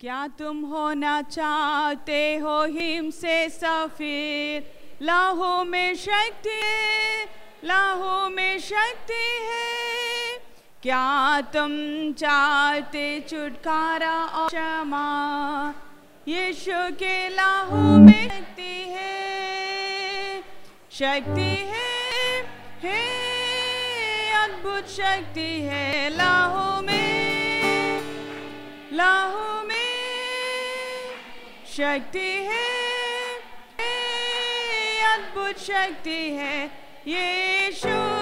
क्या तुम होना चाहते हो हिम से सफीर? लाहो में शक्ति, लाहो में शक्ति है। क्या तुम चाहते छुटकारा और क्षमा? यीशु के लाहो में शक्ति है। शक्ति है है, अद्भुत शक्ति है। लाहो में लाहो में शक्ति है। अद्भुत शक्ति है। ये के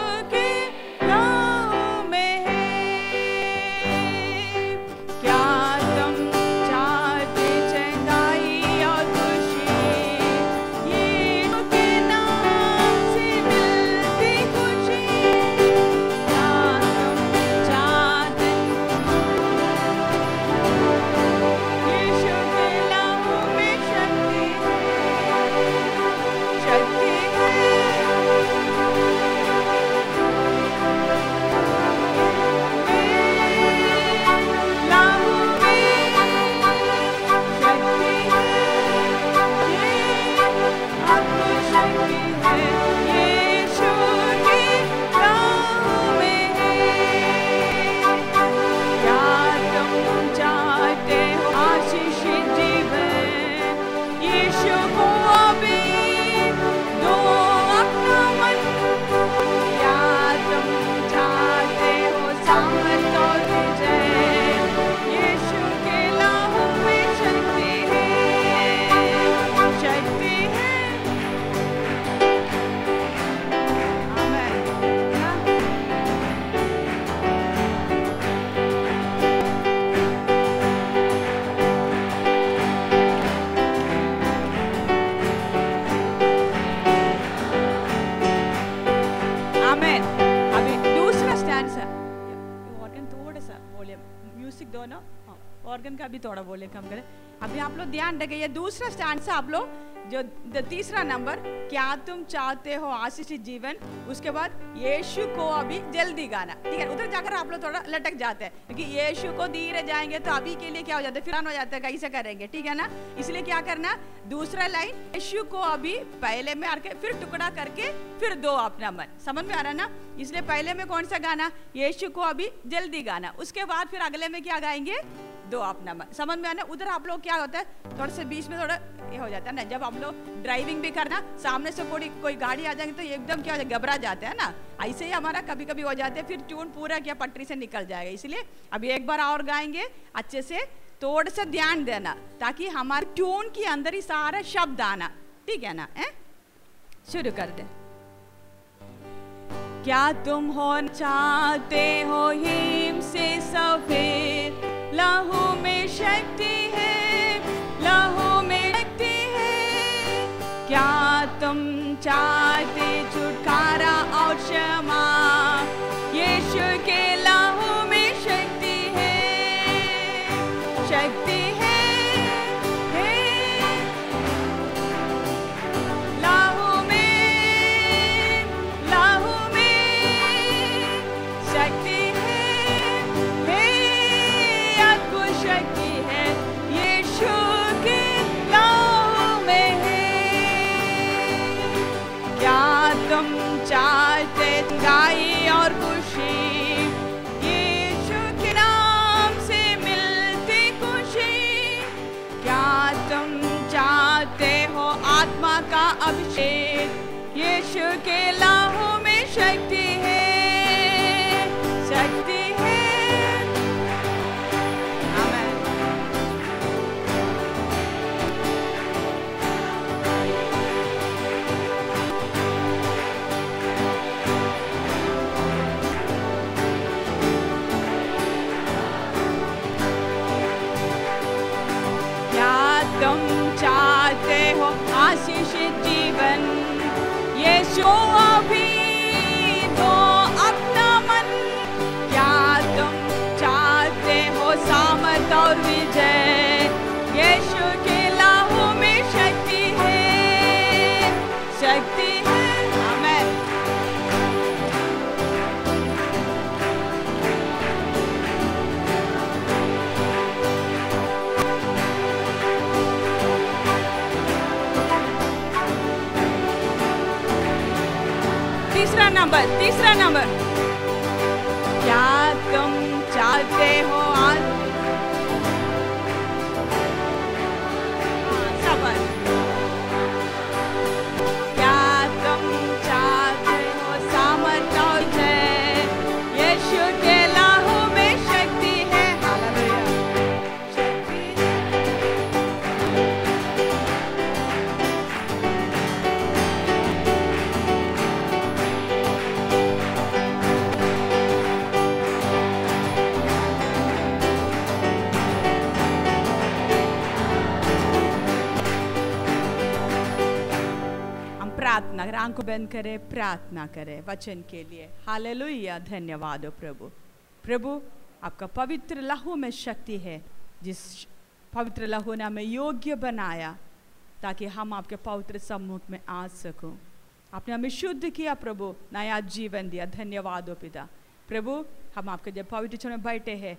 आप लोग ये दूसरा स्टैंड सा आप लोग जो तीसरा नंबर क्या तुम चाहते हो आशीषित जीवन? उसके बाद यीशु को अभी जल्दी गाना। ठीक है, उधर जाकर आप लोग थोड़ा लटक जाते हैं, क्योंकि यीशु को धीरे जाएँगे तो अभी के लिए क्या हो जाता है? फिर हो जाता है कैसे करेंगे, ठीक है ना? इसलिए क्या करना, दूसरा लाइन यीशु को अभी पहले में आके फिर टुकड़ा करके फिर दो अपना मन। समझ में आ रहा ना? इसलिए पहले में कौन सा गाना? यीशु को अभी जल्दी गाना। उसके बाद फिर अगले में क्या गाएँगे? दो अपना मन समझ में आना? उधर आप लोग क्या होता है? थोड़ा सा बीच में थोड़ा ये हो जाता है ना? जब हम लोग ड्राइविंग भी करना, सामने से कोई कोई गाड़ी आ जाएगी तो एकदम क्या हो? जाए घबरा जाते हैं ना? ऐसे ही हमारा कभी कभी हो जाते हैं, फिर ट्यून पूरा क्या पटरी से निकल जाएगा। इसलिए अभी एक बार और गाएँगे, अच्छे से थोड़ा सा ध्यान देना, ताकि हमारे ट्यून के अंदर ही सारा शब्द आना। ठीक है ना? है? शुरू कर दे क्या तुम हो चाहते हो हिम से सफ़ेद? लहू में शक्ति है, लहू में शक्ति है। क्या तुम चाहते छुटकारा और क्षमा? यीशु के तुम चाहते गाई और खुशी। यीशु के नाम से मिलती खुशी। क्या तुम चाहते हो आत्मा का अभिषेक? यीशु के लाहों में शक्ति यीशु अभी नंबर तीसरा नंबर। प्रार्थना करें, आँखों बंद करें, प्रार्थना करें वचन के लिए। हालेलुया, धन्यवाद हो प्रभु। प्रभु, आपका पवित्र लहू में शक्ति है, जिस पवित्र लहू ने हमें योग्य बनाया ताकि हम आपके पवित्र सम्मुख में आ सकूँ। आपने हमें शुद्ध किया प्रभु, नया जीवन दिया। धन्यवाद हो पिता। प्रभु, हम आपके जब पवित्र में बैठे हैं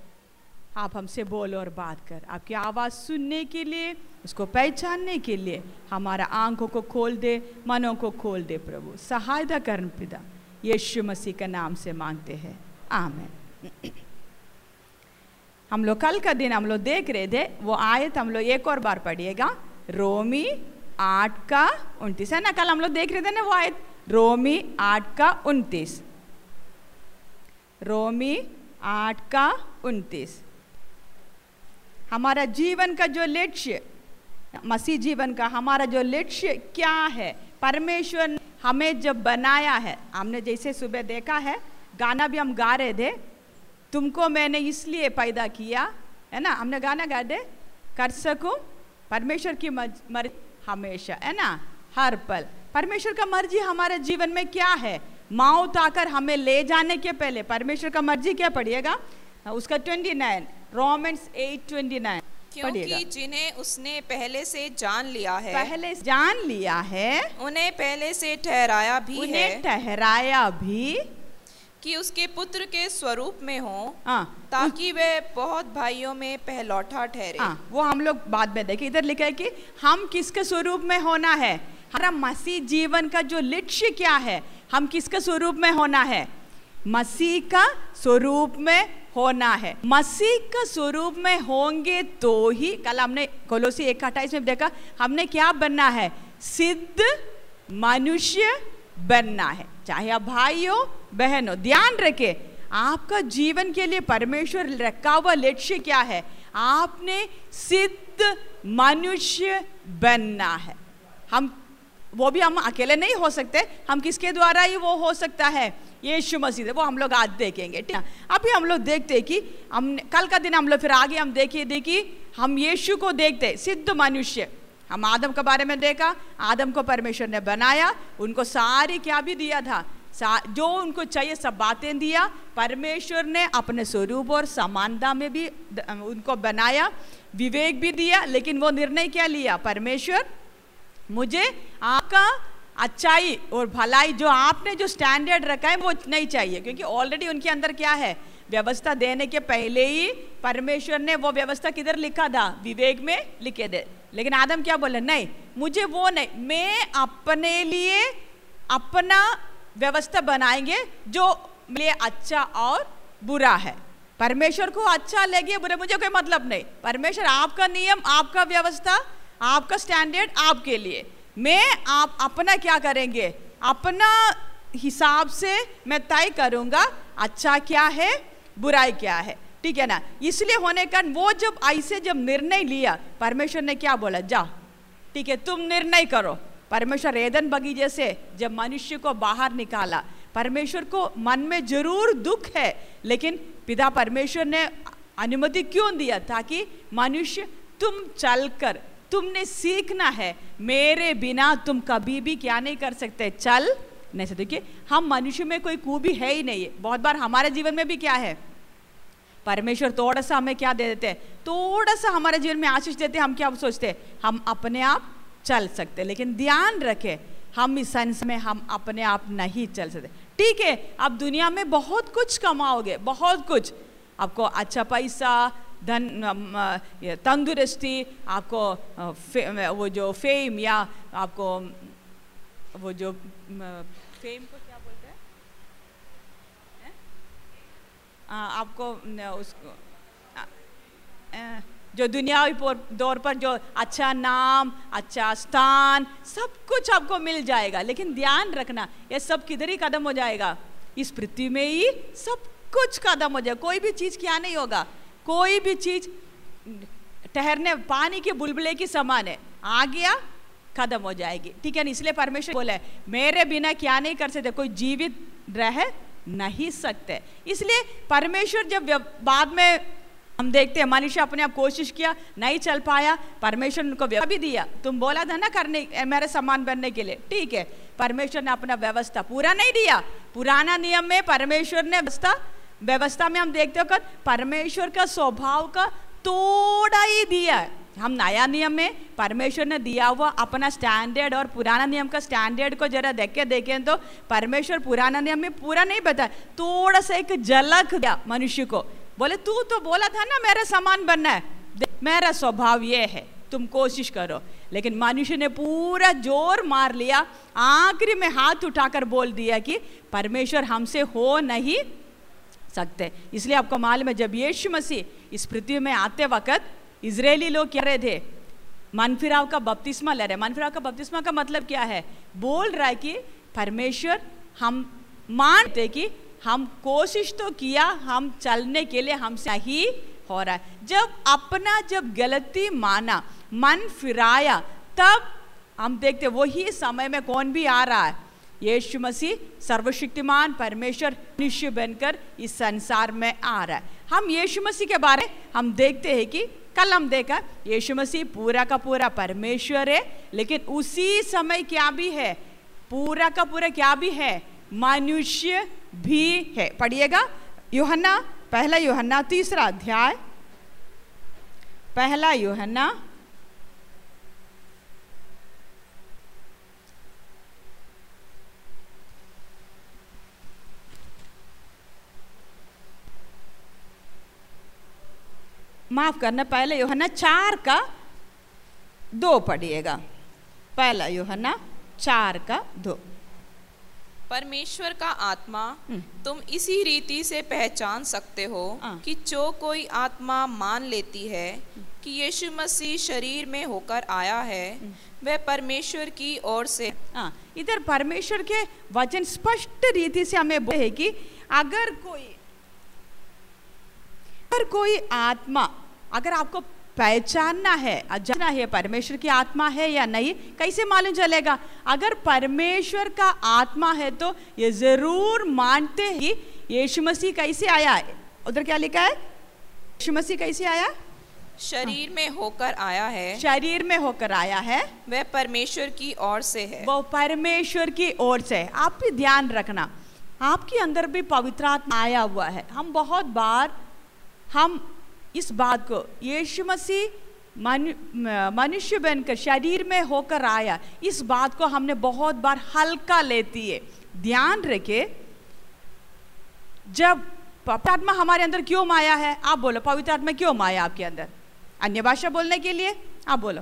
आप हमसे बोलो और बात कर। आपकी आवाज़ सुनने के लिए, उसको पहचानने के लिए हमारा आँखों को खोल दे, मनों को खोल दे प्रभु। सहायता कर पिता, यीशु मसीह का नाम से मांगते हैं। आमेन। हम लोग कल का दिन हम लोग देख रहे थे, वो आयत हम लोग एक और बार पढ़िएगा। रोमी आठ का उनतीस। है ना, कल हम लोग देख रहे थे ना वो आयत रोमी आठ का उनतीस। रोमी आठ का उनतीस। हमारा जीवन का जो लक्ष्य, मसीह जीवन का हमारा जो लक्ष्य क्या है? परमेश्वर हमें जब बनाया है, हमने जैसे सुबह देखा है, गाना भी हम गा रहे थे, तुमको मैंने इसलिए पैदा किया, है ना? हमने गाना गा दे, कर सकूँ? परमेश्वर की मर्ज़ी हमेशा, है ना? हर पल। परमेश्वर का मर्ज़ी हमारे जीवन में क्या है? मौत आकर हमें ले जाने के पहले, परमेश्वर का मर्ज़ी क्या पढ़िएगा उसका twenty nine Romans eight twenty nine क्योंकि जिन्हें उसने पहले से जान लिया है पहले जान लिया है उन्हें पहले से ठहराया भी उन्हें है ठहराया भी कि उसके पुत्र के स्वरूप में हो हाँ ताकि वे बहुत भाइयों में पहलौठा ठहरे। वो हम लोग बाद में देखें। इधर लिखा है कि हम किसके स्वरूप में होना है? हमारा मसीह जीवन का जो लक्ष्य क्या है? हम किसके स्वरूप में होना है? मसीह का स्वरूप में होना है। मसीह का स्वरूप में होंगे तो ही, कल हमने कोलोसी एक अट्ठाईस में देखा, हमने क्या बनना है? सिद्ध मनुष्य बनना है। चाहे आप भाई हो, बहन हो, ध्यान रखे, आपका जीवन के लिए परमेश्वर रखा हुआ लक्ष्य क्या है? आपने सिद्ध मनुष्य बनना है। हम, वो भी हम अकेले नहीं हो सकते, हम किसके द्वारा ही वो हो सकता है? यीशु मसीह है वो हम लोग आज देखेंगे, ठीक है? अभी हम लोग देखते हैं कि हम कल का दिन हम लोग फिर आगे हम देखिए देखिए, हम यीशु को देखते सिद्ध मनुष्य। हम आदम के बारे में देखा, आदम को परमेश्वर ने बनाया, उनको सारी क्या भी दिया था जो उनको चाहिए सब बातें दिया, परमेश्वर ने अपने स्वरूप और समानता में भी उनको बनाया, विवेक भी दिया, लेकिन वो निर्णय क्या लिया? परमेश्वर, मुझे आपका अच्छाई और भलाई जो आपने जो स्टैंडर्ड रखा है, वो नहीं चाहिए। क्योंकि ऑलरेडी उनके अंदर क्या है? व्यवस्था देने के पहले ही परमेश्वर ने वो व्यवस्था किधर लिखा था? विवेक में लिखे दे लेकिन आदम क्या बोले? नहीं, मुझे वो नहीं। मैं अपने लिए अपना व्यवस्था बनाएँगे जो मेरे लिए अच्छा और बुरा है। परमेश्वर को अच्छा लगे, बुरा, मुझे कोई मतलब नहीं। परमेश्वर आपका नियम, आपका व्यवस्था, आपका स्टैंडर्ड आपके लिए। मैं आप अपना क्या करेंगे? अपना हिसाब से मैं तय करूँगा अच्छा क्या है, बुराई क्या है। ठीक है ना? इसलिए होने का वो जब ऐसे जब निर्णय लिया, परमेश्वर ने क्या बोला? जा। ठीक है, तुम निर्णय करो। परमेश्वर एदन बगीचे से जब मनुष्य को बाहर निकाला, परमेश्वर को मन में ज़रूर दुख है, लेकिन पिता परमेश्वर ने अनुमति क्यों दिया? ताकि मनुष्य तुम चलकर तुमने सीखना है। मेरे बिना तुम कभी भी क्या नहीं कर सकते। चल, नहीं सकते देखिए, हम मनुष्य में कोई खूबी है ही नहीं। है बहुत बार हमारे जीवन में भी क्या है? परमेश्वर थोड़ा सा हमें क्या दे देते हैं? थोड़ा सा हमारे जीवन में आशीष देते हैं, हम क्या सोचते हैं? हम अपने आप चल सकते लेकिन ध्यान रखें, हम इस सेंस में हम अपने आप नहीं चल सकते। ठीक है आप दुनिया में बहुत कुछ कमाओगे, बहुत कुछ। आपको अच्छा पैसा धन तंदुरुस्ती आपको वो जो फेम या आपको वो जो फेम को क्या बोलते हैं आपको उसको जो दुनियावी दौर पर जो अच्छा नाम अच्छा स्थान सब कुछ आपको मिल जाएगा लेकिन ध्यान रखना ये सब किधर ही कदम हो जाएगा इस पृथ्वी में ही सब कुछ कदम हो जाएगा कोई भी चीज़ क्या नहीं होगा कोई भी चीज़ ठहरने, पानी के बुलबुले की समान है। आ गया, खत्म हो जाएगी। ठीक है ना? इसलिए परमेश्वर बोला मेरे बिना क्या नहीं कर सकते, कोई जीवित रह नहीं सकते। इसलिए परमेश्वर जब बाद में हम देखते हैं, मनुष्य अपने आप कोशिश किया, नहीं चल पाया, परमेश्वर ने उनको भी दिया। तुम बोला था ना करने मेरे समान बनने के लिए। ठीक है, परमेश्वर ने अपना व्यवस्था पूरा नहीं दिया। पुराना नियम में परमेश्वर ने व्यवस्था व्यवस्था में हम देखते हो परमेश्वर का स्वभाव का थोड़ा ही दिया हम नया नियम में परमेश्वर ने दिया हुआ अपना स्टैंडर्ड और पुराना नियम का स्टैंडर्ड को जरा देख के देखें तो परमेश्वर पुराना नियम में पूरा नहीं बताया थोड़ा सा एक झलक दिया मनुष्य को। बोले, तू तो बोला था ना, मेरा समान बनना है। मेरा स्वभाव ये है, तुम कोशिश करो। लेकिन मनुष्य ने पूरा ज़ोर मार लिया, आखिरी में हाथ उठाकर बोल दिया कि परमेश्वर हमसे हो नहीं सकते इसलिए आपको मालूम है, जब यीशु मसीह इस पृथ्वी में आते वक्त इसराइली लोग कह रहे थे? मनफिराव का बपतिस्मा ले रहे मनफिराव का बपतिस्मा का मतलब क्या है? बोल रहा है कि परमेश्वर हम मानते कि हम कोशिश तो किया, हम चलने के लिए हमसे ही हो रहा है। जब अपना जब गलती माना मन फिराया तब हम देखते वही समय में कौन भी आ रहा है? यीशु मसीह सर्वशक्तिमान परमेश्वर मनुष्य बनकर इस संसार में आ रहा है। हम यीशु मसीह के बारे हम देखते हैं कि कल हम देखा, यीशु मसीह पूरा का पूरा परमेश्वर है, लेकिन उसी समय क्या भी है? पूरा का पूरा क्या भी है? मनुष्य भी है। पढ़िएगा, योहन्ना, पहला योहन्ना तीसरा अध्याय। पहला योहन्ना माफ़ करना पहले योहन्ना चार का दो पढ़िएगा पहला योहन्ना चार का दो परमेश्वर का आत्मा हम्म। तुम इसी रीति से पहचान सकते हो हाँ। कि जो कोई आत्मा मान लेती है कि यीशु मसीह शरीर में होकर आया है वह परमेश्वर की ओर से हाँ इधर परमेश्वर के वचन स्पष्ट रीति से हमें बोले कि अगर कोई अगर कोई आत्मा अगर आपको पहचानना है जानना है परमेश्वर की आत्मा है या नहीं कैसे मालूम चलेगा? अगर परमेश्वर का आत्मा है तो ये ज़रूर मानते हैं कि यीशु मसीह कैसे आया? उधर क्या लिखा है? यीशु मसीह कैसे आया? शरीर में होकर आया है। शरीर में होकर आया है। वह परमेश्वर की ओर से है। वो परमेश्वर की ओर से है। आप भी ध्यान रखना। आपके अंदर भी पवित्र आत्मा आया हुआ है। हम बहुत बार हम इस बात को, यीशु मसीह मनु मनुष्य बनकर शरीर में होकर आया, इस बात को हमने बहुत बार हल्का लेती है। ध्यान रखे, जब पवित्र आत्मा हमारे अंदर क्यों माया है? आप बोलो पवित्र आत्मा क्यों माया आपके अंदर? अन्य भाषा बोलने के लिए? आप बोलो।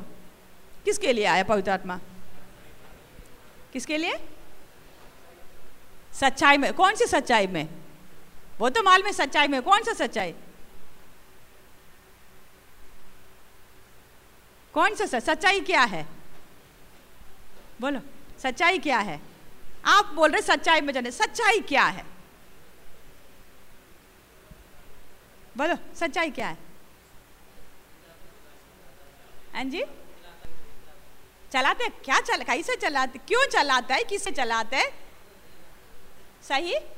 किसके लिए आया पवित्र आत्मा किसके लिए? सच्चाई में। कौन सी सच्चाई में? वो तो माल में सच्चाई में। कौन सा सच्चाई? कौन सा सच- सच्चाई क्या है? बोलो, सच्चाई क्या है? आप बोल रहे सच्चाई में जाने। सच्चाई क्या है? बोलो, सच्चाई क्या है? हाँ जी? चलाते? क्या चल कैसे चलाते क्यों चलाता है? किससे चलाता है? सही?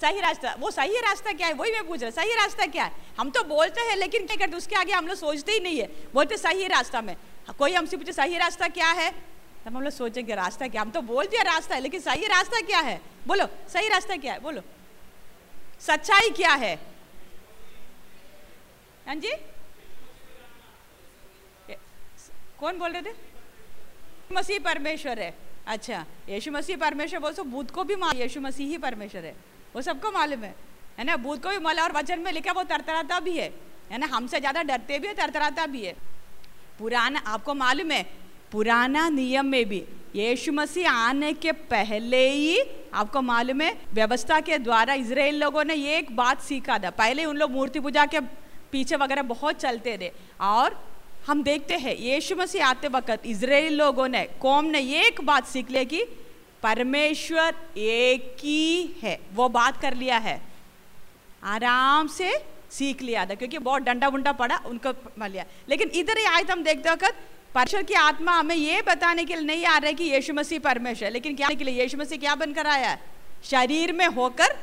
सही रास्ता, वो सही रास्ता क्या है? वही मैं पूछ रहा सही रास्ता क्या है? हम तो बोलते हैं, लेकिन क्या करते उसके आगे हम लोग सोचते ही नहीं है। बोलते सही रास्ता में। कोई हमसे पूछे, सही रास्ता क्या है? तब हम लोग सोचेंगे, रास्ता क्या? हम तो बोल दिया रास्ता है, लेकिन सही रास्ता क्या है? बोलो, सही रास्ता क्या है? बोलो। सच्चाई क्या है? हाँ जी? कौन बोल रहे थे? मसीह परमेश्वर है। अच्छा यीशु मसीह परमेश्वर, बोल सो बुद्ध को भी मालूम यीशु मसीह ही परमेश्वर है। वो सबको मालूम है। है ना? बुद्ध को भी मालूम और वचन में लिखा वो तरतराता भी है। है ना? हमसे ज़्यादा डरते भी है, तरतराता भी है। पुराना, आपको मालूम है, पुराना नियम में भी, यीशु मसीह आने के पहले ही, आपको मालूम है, व्यवस्था के द्वारा इसराइल लोगों ने एक बात सीखा था। पहले उन लोग मूर्ति पूजा के पीछे वगैरह बहुत चलते थे। और हम देखते हैं, यीशु मसीह आते वक्त इसराइल लोगों ने, कौम ने एक बात सीख लिया कि परमेश्वर एक ही है। वो बात कर लिया है। आराम से सीख लिया था, क्योंकि बहुत डंडा बुंडा पड़ा, उनको मान लिया। लेकिन इधर ही आयत हम देखते वक्त परमेश्वर की आत्मा हमें ये बताने के लिए नहीं आ रहा है कि यीशु मसीह परमेश्वर लेकिन क्या के लिए? यीशु मसीह क्या बनकर आया है? शरीर में होकर।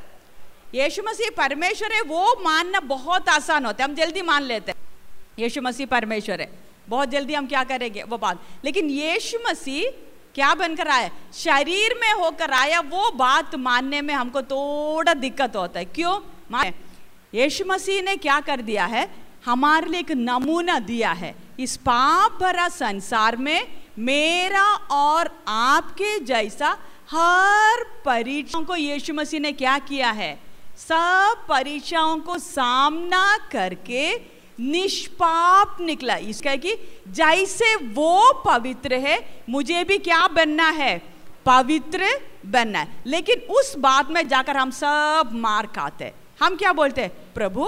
यीशु मसीह परमेश्वर है, वो मानना बहुत आसान होता है। हम जल्दी मान लेते हैं, यीशु मसीह परमेश्वर है। बहुत जल्दी हम क्या करेंगे? वो बात। लेकिन यीशु मसीह क्या बनकर आया? शरीर में होकर आया वो बात मानने में हमको थोड़ा दिक्कत होता है। क्यों? यीशु मसीह ने क्या कर दिया है? हमारे लिए एक नमूना दिया है। इस पाप भरा संसार में मेरा और आपके जैसा हर परीक्षाओं को यीशु मसीह ने क्या किया है? सब परीक्षाओं को सामना करके निष्पाप निकला। इसका कि जैसे वो पवित्र है, मुझे भी क्या बनना है? पवित्र बनना है। लेकिन उस बात में जाकर हम सब मार खाते हैं। हम क्या बोलते हैं? प्रभु,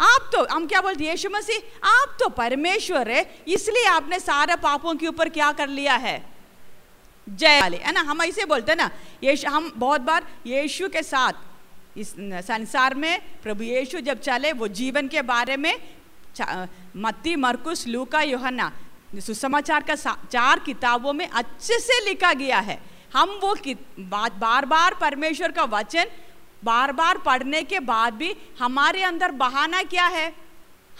आप तो हम क्या बोलते यीशु मसीह, आप तो परमेश्वर है, इसलिए आपने सारे पापों के ऊपर क्या कर लिया है? जय है ना? हम ऐसे बोलते हैं ना, यीशु, हम बहुत बार यीशु के साथ इस संसार में प्रभु यीशु जब चले, वो जीवन के बारे में मत्ती, मरकुस, लूका योहना सुसमाचार का चार किताबों में अच्छे से लिखा गया है। हम वो बात बार बार परमेश्वर का वचन बार बार पढ़ने के बाद भी हमारे अंदर बहाना क्या है?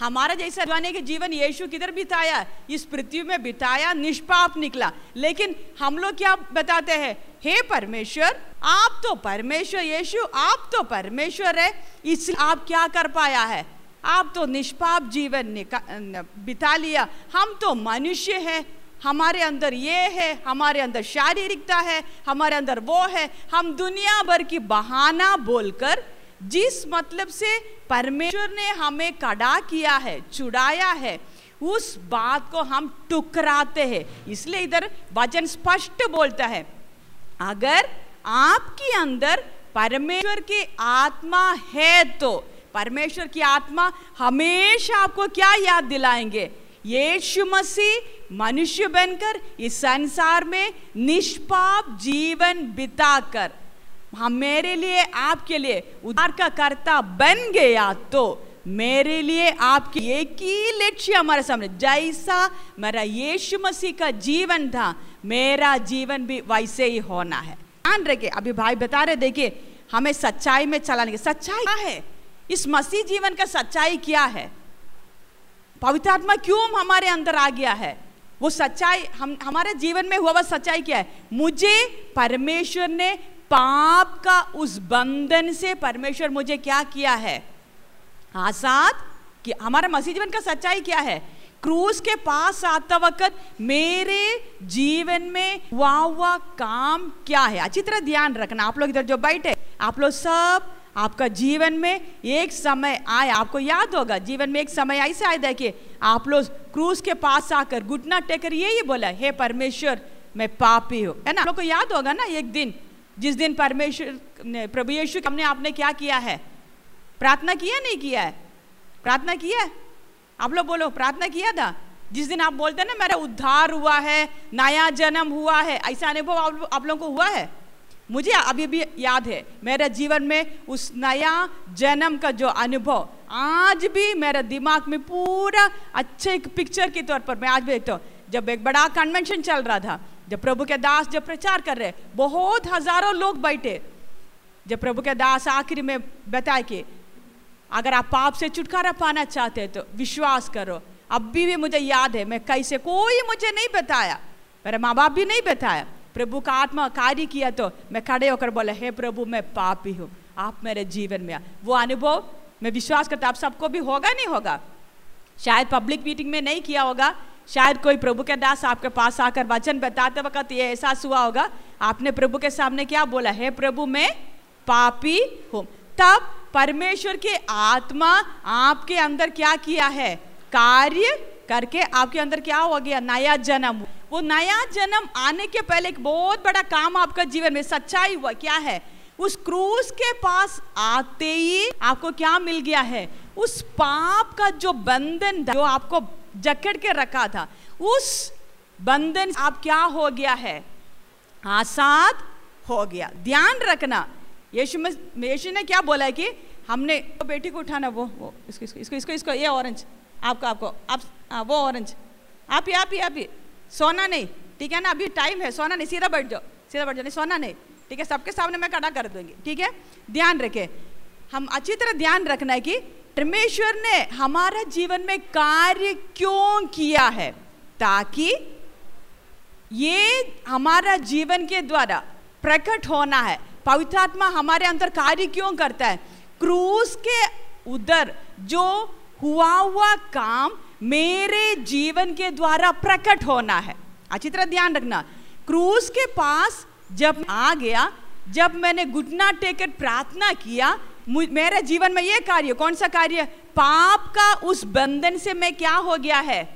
हमारा जैसा जवानी के जीवन यीशु किधर बिताया? इस पृथ्वी में बिताया, निष्पाप निकला। लेकिन हम लोग क्या बताते हैं? हे परमेश्वर, आप तो परमेश्वर यीशु, आप तो परमेश्वर है। इसलिए आप क्या कर पाया है? आप तो निष्पाप जीवन बिता लिया। हम तो मनुष्य है। हमारे अंदर ये है, हमारे अंदर शारीरिकता है, हमारे अंदर वो है। हम दुनिया भर की बहाना बोलकर जिस मतलब से परमेश्वर ने हमें कड़ा किया है, चुड़ाया है, उस बात को हम टुकराते हैं। इसलिए इधर वचन स्पष्ट बोलता है, अगर आपके अंदर परमेश्वर की आत्मा है तो परमेश्वर की आत्मा हमेशा आपको क्या याद दिलाएँगे? यीशु मसीह मनुष्य बनकर इस संसार में निष्पाप जीवन बिताकर हम मेरे लिए, आपके लिए। उद्धार का कर्ता बन गया तो मेरे लिए आपके एक ही लक्ष्य हमारे सामने। जैसा मेरा यीशु मसीह का जीवन था, मेरा जीवन भी वैसे ही होना है। ध्यान रखे अभी भाई बता रहे देखिए, हमें सच्चाई में चलाने की, सच्चाई क्या है? इस मसीह जीवन का सच्चाई क्या है? पवित्र आत्मा क्यों हमारे अंदर आ गया है? वो सच्चाई, हम, हमारे जीवन में हुआ वह सच्चाई क्या है? मुझे परमेश्वर ने पाप का उस बंधन से परमेश्वर मुझे क्या किया है? आज़ाद कि हमारा मसीह जीवन का सच्चाई क्या है? क्रूस के पास आता वक्त मेरे जीवन में वाह वाह काम क्या है? अच्छी तरह ध्यान रखना। आप लोग इधर जो बैठे, आप लोग सब, आपका जीवन में एक समय आए। आपको याद होगा, जीवन में एक समय ऐसा आया देखिए, आप लोग क्रूस के पास आकर घुटना टेकर यही बोला, हे परमेश्वर, मैं पापी हूँ। है ना? आप लोग को याद होगा ना, एक दिन जिस दिन परमेश्वर ने प्रभु यीशु के हमने आपने क्या किया है? प्रार्थना किया नहीं किया है? प्रार्थना किया आप लोग बोलो प्रार्थना किया था? जिस दिन आप बोलते हैं ना मेरा उद्धार हुआ है नया जन्म हुआ है ऐसा अनुभव आप, आप लोगों को हुआ है? मुझे अभी भी याद है मेरे जीवन में उस नया जन्म का जो अनुभव आज भी मेरे दिमाग में पूरा अच्छे एक पिक्चर के तौर पर मैं आज भी देखता हूँ। जब एक बड़ा कन्वेंशन चल रहा था जब प्रभु के दास जब प्रचार कर रहे बहुत हज़ारों लोग बैठे। जब प्रभु के दास आखिर में बताए कि अगर आप पाप से छुटकारा पाना चाहते हैं तो विश्वास करो। अब भी, भी मुझे याद है मैं कैसे कोई मुझे नहीं बताया मेरे माँ बाप भी नहीं बताया। प्रभु का आत्मा कार्य किया तो मैं खड़े होकर बोला हे प्रभु मैं पापी हूँ आप मेरे जीवन में वो अनुभव मैं विश्वास करता आप सबको भी होगा नहीं होगा? शायद पब्लिक मीटिंग में नहीं किया होगा। शायद कोई प्रभु के दास आपके पास आकर वचन बताते वक्त ये एहसास हुआ होगा, आपने प्रभु के सामने क्या बोला? है प्रभु, मैं पापी हूँ। तब परमेश्वर की आत्मा आपके अंदर क्या किया है? कार्य करके आपके अंदर क्या हो गया? नया जन्म। वो नया जन्म आने के पहले एक बहुत बड़ा काम आपका जीवन में सच्चाई हुआ क्या है? उस क्रूस के पास आते ही आपको क्या मिल गया है? उस पाप का जो बंधन जो आपको जकड़ के रखा था। उस बंधन आप क्या हो गया है? आसाद हो गया। ध्यान रखना। यीशु में यीशु ने क्या बोला है कि हमने वो बेटी को उठाना, वो वो, इसको इसको इसको इसको इसको, ये ऑरेंज आपको आपको, आप हाँ वो ऑरेंज आप ही आप ही आप ही। सोना नहीं, ठीक है ना? अभी टाइम है, सोना नहीं, सीधा बैठ जाओ, सीधा बैठ जाओ, नहीं, सोना नहीं, ठीक है? सबके सामने मैं खड़ा कर दूँगी, ठीक है? ध्यान रखे। हम अच्छी तरह ध्यान रखना है कि परमेश्वर ने हमारा जीवन में कार्य क्यों किया है? ताकि ये हमारा जीवन के द्वारा प्रकट होना है। पवित्र आत्मा हमारे अंदर कार्य क्यों करता है? क्रूस के उधर जो हुआ हुआ काम मेरे जीवन के द्वारा प्रकट होना है। अच्छी तरह ध्यान रखना। क्रूस के पास जब आ गया, जब मैंने घुटना टेकर प्रार्थना किया मेरे जीवन में ये कार्य, कौन सा कार्य? पाप का उस बंधन से मैं क्या हो गया है?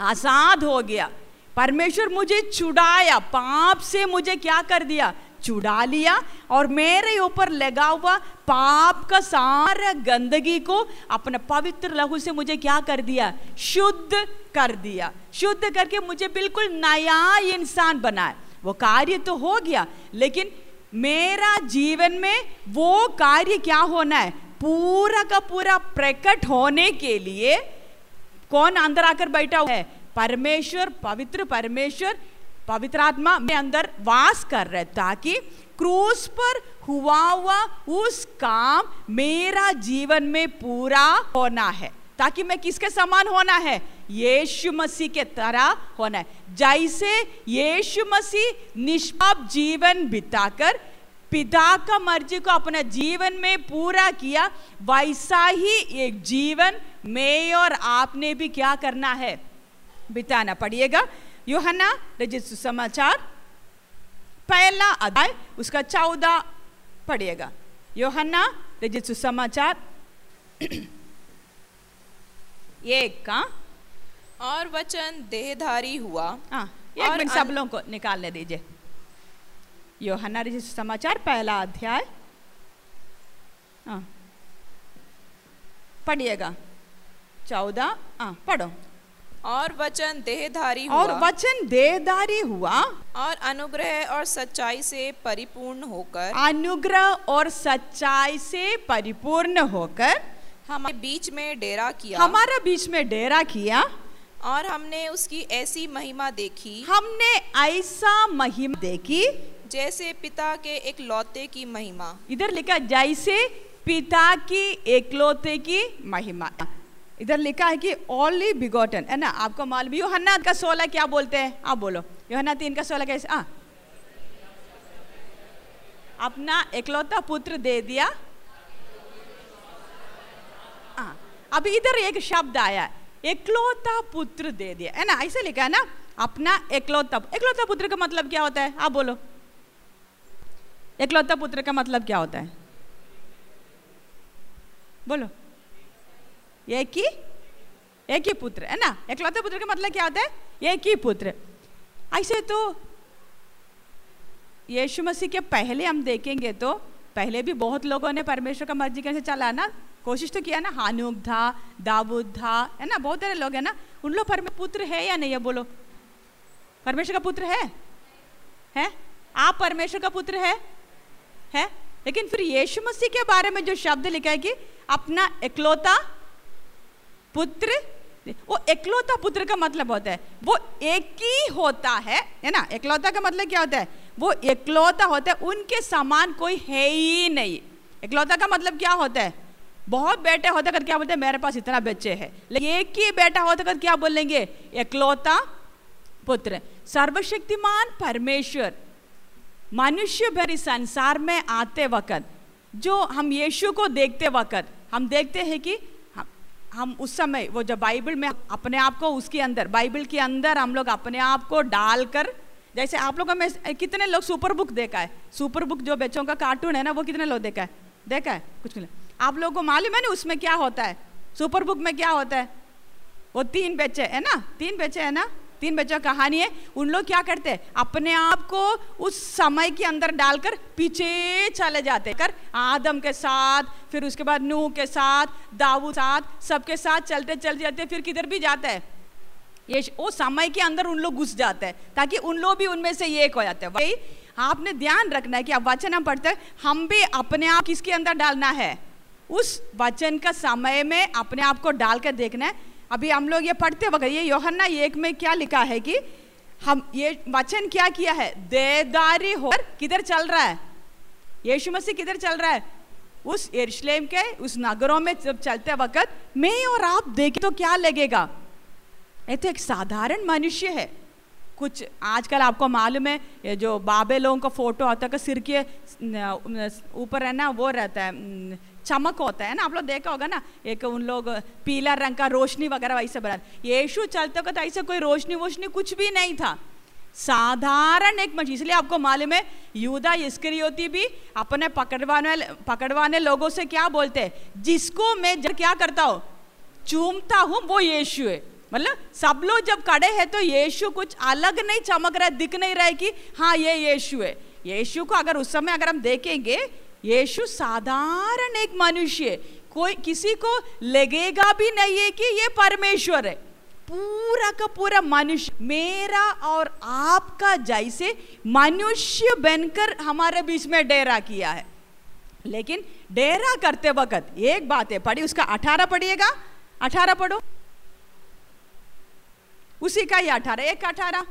आज़ाद हो गया। परमेश्वर मुझे छुड़ाया, पाप से मुझे क्या कर दिया? छुड़ा लिया और मेरे ऊपर लगा हुआ पाप का सारा गंदगी को अपने पवित्र लहू से मुझे क्या कर दिया? शुद्ध कर दिया। शुद्ध करके मुझे बिल्कुल नया इंसान बनाया। वो कार्य तो हो गया, लेकिन मेरा जीवन में वो कार्य क्या होना है? पूरा का पूरा प्रकट होने के लिए कौन अंदर आकर बैठा है? परमेश्वर, पवित्र परमेश्वर, पवित्र आत्मा में अंदर वास कर रहे ताकि क्रूस पर हुआ हुआ उस काम मेरा जीवन में पूरा होना है। ताकि मैं किसके समान होना है? यीशु मसीह के तरह होना है। जैसे यीशु मसीह निष्पाप जीवन बिताकर पिता का मर्ज़ी को अपने जीवन में पूरा किया, वैसा ही एक जीवन में और आपने भी क्या करना है? बिताना पड़िएगा योहना रजित सुसमाचार, पहला अध्याय, उसका चौदह पढ़िएगा। योहना रजित सुसमाचार, एक का और वचन देहधारी हुआ। हाँ एक मिनट सब लोगों को निकालने दीजिए। योहन्ना रजित सुसमाचार पहला अध्याय। हाँ पढ़िएगा। चौदह हाँ पढ़ो। और वचन देहधारी हुआ। और वचन देहधारी हुआ। और अनुग्रह और सच्चाई से परिपूर्ण होकर अनुग्रह और सच्चाई से परिपूर्ण होकर हमारे बीच में डेरा किया। हमारा बीच में डेरा किया। और हमने उसकी ऐसी महिमा देखी। हमने ऐसा महिमा देखी। जैसे पिता के एक लौते की महिमा। इधर लिखा जैसे पिता की एकलौते की महिमा। इधर लिखा है कि ओनली बिगोटन है ना? आपको मालूम योहन्ना का सोलह क्या बोलते हैं? आप बोलो। योहन्ना तीन का सोलह कैसे? हाँ। अपना एकलौता पुत्र दे दिया। हाँ। अभी इधर एक शब्द आया। एकलौता पुत्र दे दिया। है ना? ऐसे लिखा है ना, अपना एकलौता एकलौता पुत्र का मतलब क्या होता है? आप बोलो। एकलौता पुत्र का मतलब क्या होता है? बोलो। एक ही? एक ही पुत्र, है ना? एकलौते पुत्र का मतलब क्या होता है? एक ही पुत्र। ऐसे तो यीशु मसीह के पहले हम देखेंगे तो पहले भी बहुत लोगों ने परमेश्वर का मर्ज़ी कैसे चला ना? कोशिश तो किया ना हानुक था दाऊद था है ना, बहुत सारे लोग है ना, उन लोग पर पुत्र है या नहीं है बोलो। परमेश्वर का पुत्र है? है? आप परमेश्वर का पुत्र है? है? लेकिन फिर यीशु मसीह के बारे में जो शब्द लिखा है कि अपना इकलौता पुत्र, वो इकलौता पुत्र का मतलब होता है। वो एक ही होता है है ना इकलौता का मतलब क्या होता है? वो इकलौता होता है, उनके समान कोई है ही नहीं। इकलौता का मतलब क्या होता है? बहुत बेटे होते कर क्या बोलते हैं, मेरे पास इतना बच्चे हैं। लेकिन एक ही बेटा होता कर क्या बोलेंगे? इकलौता पुत्र। सर्वशक्तिमान परमेश्वर, मनुष्य भरी संसार में आते वक्त, जो हम यीशु को देखते वक्त, हम देखते हैं कि हम हम उस समय, वो जब बाइबल में अपने आप को उसके अंदर, बाइबल के अंदर हम लोग अपने आप को डालकर, जैसे आप लोगों में कितने लोग सुपर बुक देखा है? सुपर बुक जो बच्चों का कार्टून है ना, वो कितने लोग देखा है? देखा है? कुछ नहीं आप लोगों को मालूम है ना उसमें क्या होता है? सुपर बुक में क्या होता है? वो तीन बच्चे, है ना? तीन बच्चे, है ना? तीन बच्चों कहानी है। उन लोग क्या करते हैं? अपने आप को उस समय के अंदर डालकर पीछे चले जाते कर आदम के साथ, फिर उसके बाद नूह के साथ, दाऊद साथ, सबके साथ चलते चलते जाते फिर किधर भी जाता है? ये वो समय के अंदर उन लोग घुस जाते हैं, ताकि उन लोग भी उनमें से एक हो जाते हैं। वही आपने ध्यान रखना है कि अब वचन हम पढ़ते हैं, हम भी अपने आप किसके अंदर डालना है? उस वचन का समय में अपने आप को डाल कर देखना है। अभी हम लोग ये पढ़ते वक्त ये योहन्ना एक में क्या लिखा है कि हम ये वचन क्या किया है? देदारी होकर किधर चल रहा है? यीशु मसीह किधर चल रहा है? उस यरूशलेम के, उस नगरों में जब चलते वक्त मैं और आप देखें तो क्या लगेगा? ये तो एक साधारण मनुष्य है। कुछ आजकल आपको मालूम है, ये जो बाबे लोगों का फ़ोटो आता है सिर के ऊपर है ना, वो रहता है चमक होता है ना। आप लोग देखा होगा ना, एक उन लोग पीला रंग का रोशनी वगैरह वैसे बना यीशु चलते वक्त ऐसे कोई रोशनी वोशनी कुछ भी नहीं था। साधारण एक मछली इसलिए आपको मालूम है, यूदा इसकरियोती भी अपने पकड़वाने पकड़वाने लोगों से क्या बोलते हैं? जिसको मैं जब क्या करता हूँ? चूमता हूँ, वो यीशु है। मतलब सब लोग जब खड़े हैं तो यीशु कुछ अलग नहीं चमक रहा, दिख नहीं रहा है कि हाँ ये यीशु है। यीशु को अगर उस समय अगर हम देखेंगे यीशु साधारण एक मनुष्य कोई, किसी को लगेगा भी नहीं है कि ये परमेश्वर है। पूरा का पूरा मनुष्य, मेरा और आपका जैसे मनुष्य बनकर हमारे बीच में डेरा किया है। लेकिन डेरा करते वक्त, एक बात है पढ़ी उसका अठारह पढ़िएगा। अठारह पढ़ो। उसी का ही अठारह, एक अठारह।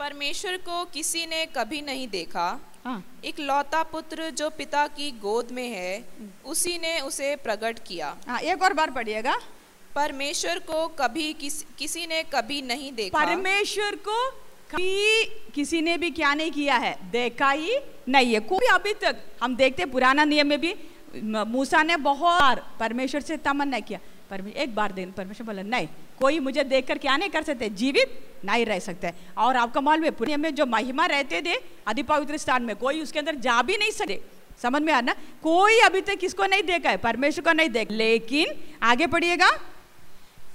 परमेश्वर को किसी ने कभी नहीं देखा। हाँ। एक लौता पुत्र जो पिता की गोद में है उसी ने उसे प्रकट किया। हाँ एक और बार पढ़िएगा। परमेश्वर को कभी किस, किसी ने कभी नहीं देखा। परमेश्वर को कभी किसी ने भी क्या नहीं किया है? देखा ही नहीं है। कोई अभी तक हम देखते पुराना नियम में भी मूसा ने बहुत बार परमेश्वर से तमन्ना किया। परमेश्वर एक बार दिन परमेश्वर बोला नहीं कोई मुझे देखकर क्या नहीं कर सकते? जीवित नहीं रह सकते। और आपका मालूम है पुण्य में जो महिमा रहते थे अधि पवित्र स्थान में कोई उसके अंदर जा भी नहीं सकते समझ में आना कोई अभी तक किसको नहीं देखा है? परमेश्वर को नहीं देख। लेकिन आगे पढ़िएगा।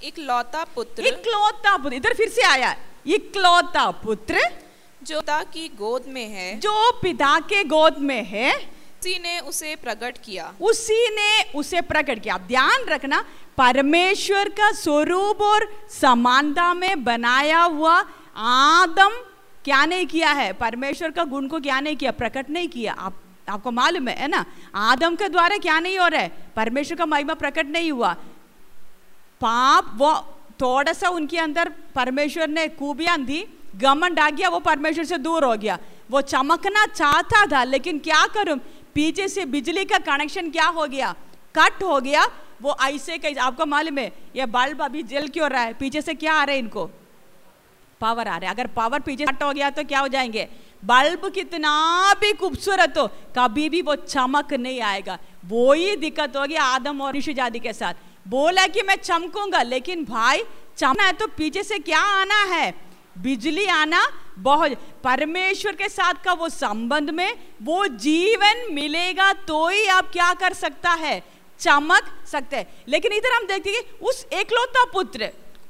इकलौता पुत्र। इकलौता पुत्र। इधर फिर से आया। इकलौता पुत्र। जो पिता की गोद में है। जो पिता के गोद में है। उसी ने उसे प्रकट किया। उसी ने उसे प्रकट किया। ध्यान रखना, परमेश्वर का स्वरूप और समानता में बनाया हुआ आदम क्या नहीं किया है? परमेश्वर का गुण को क्या नहीं किया? प्रकट नहीं किया। आप, आपको मालूम है ना? आदम के द्वारा क्या नहीं हो रहा है? परमेश्वर का महिमा प्रकट नहीं हुआ। पाप, वो थोड़ा सा उनके अंदर परमेश्वर ने खूबियाँ दी, गमन आ गया वो परमेश्वर से दूर हो गया। वो चमकना चाहता था, लेकिन क्या करूँ? पीछे से बिजली का कनेक्शन क्या हो गया? कट हो गया। वो ऐसे कैसे आपको मालूम है, ये बल्ब अभी जल क्यों रहा है? पीछे से क्या आ रहा है इनको? पावर आ रहा है। अगर पावर पीछे कट हो गया तो क्या हो जाएँगे? बल्ब कितना भी खूबसूरत हो, कभी भी वो चमक नहीं आएगा। वो ही दिक्कत होगी आदम और ऋषि जाति के साथ। बोला कि मैं चमकूँगा, लेकिन भाई चमना है तो पीछे से क्या आना है? बिजली आना बहुत, परमेश्वर के साथ का वो संबंध में वो जीवन मिलेगा तो ही आप क्या कर सकता है? चमक सकते हैं। लेकिन इधर हम देखते हैं उस एकलौता पुत्र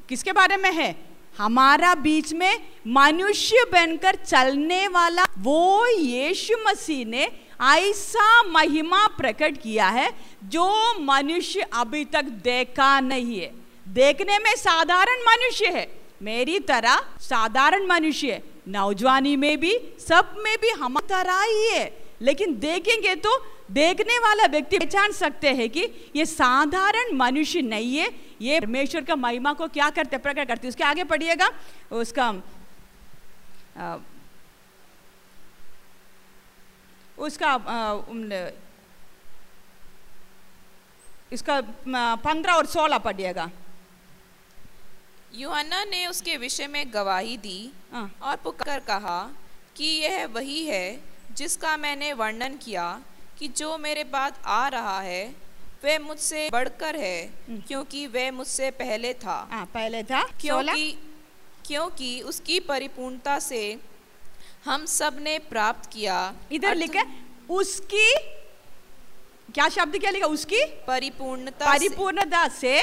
किसके बारे में है? हमारा बीच में मनुष्य बनकर चलने वाला वो यीशु मसीह ने ऐसा महिमा प्रकट किया है जो मनुष्य अभी तक देखा नहीं है। देखने में साधारण मनुष्य है। मेरी तरह साधारण मनुष्य नौजवानी में भी, सब में भी हम तरह ही है। लेकिन देखेंगे तो देखने वाला व्यक्ति पहचान सकते हैं कि ये साधारण मनुष्य नहीं है। ये परमेश्वर का महिमा को क्या करते, प्रकट करते उसके आगे पढ़िएगा, उसका उसका इसका पंद्रह और सोलह पढ़िएगा। यूहन्ना ने उसके विषय में गवाही दी हाँ। और पुकार कहा कि यह वही है जिसका मैंने वर्णन किया कि जो मेरे बाद आ रहा है वह मुझसे बढ़कर है क्योंकि वह मुझसे पहले था। आ, पहले था। क्योंकि क्योंकि उसकी परिपूर्णता से हम सबने प्राप्त किया। इधर लिखा उसकी क्या शब्द क्या लिखा उसकी? परिपूर्णता परिपूर्णता से। परिपूर्णता से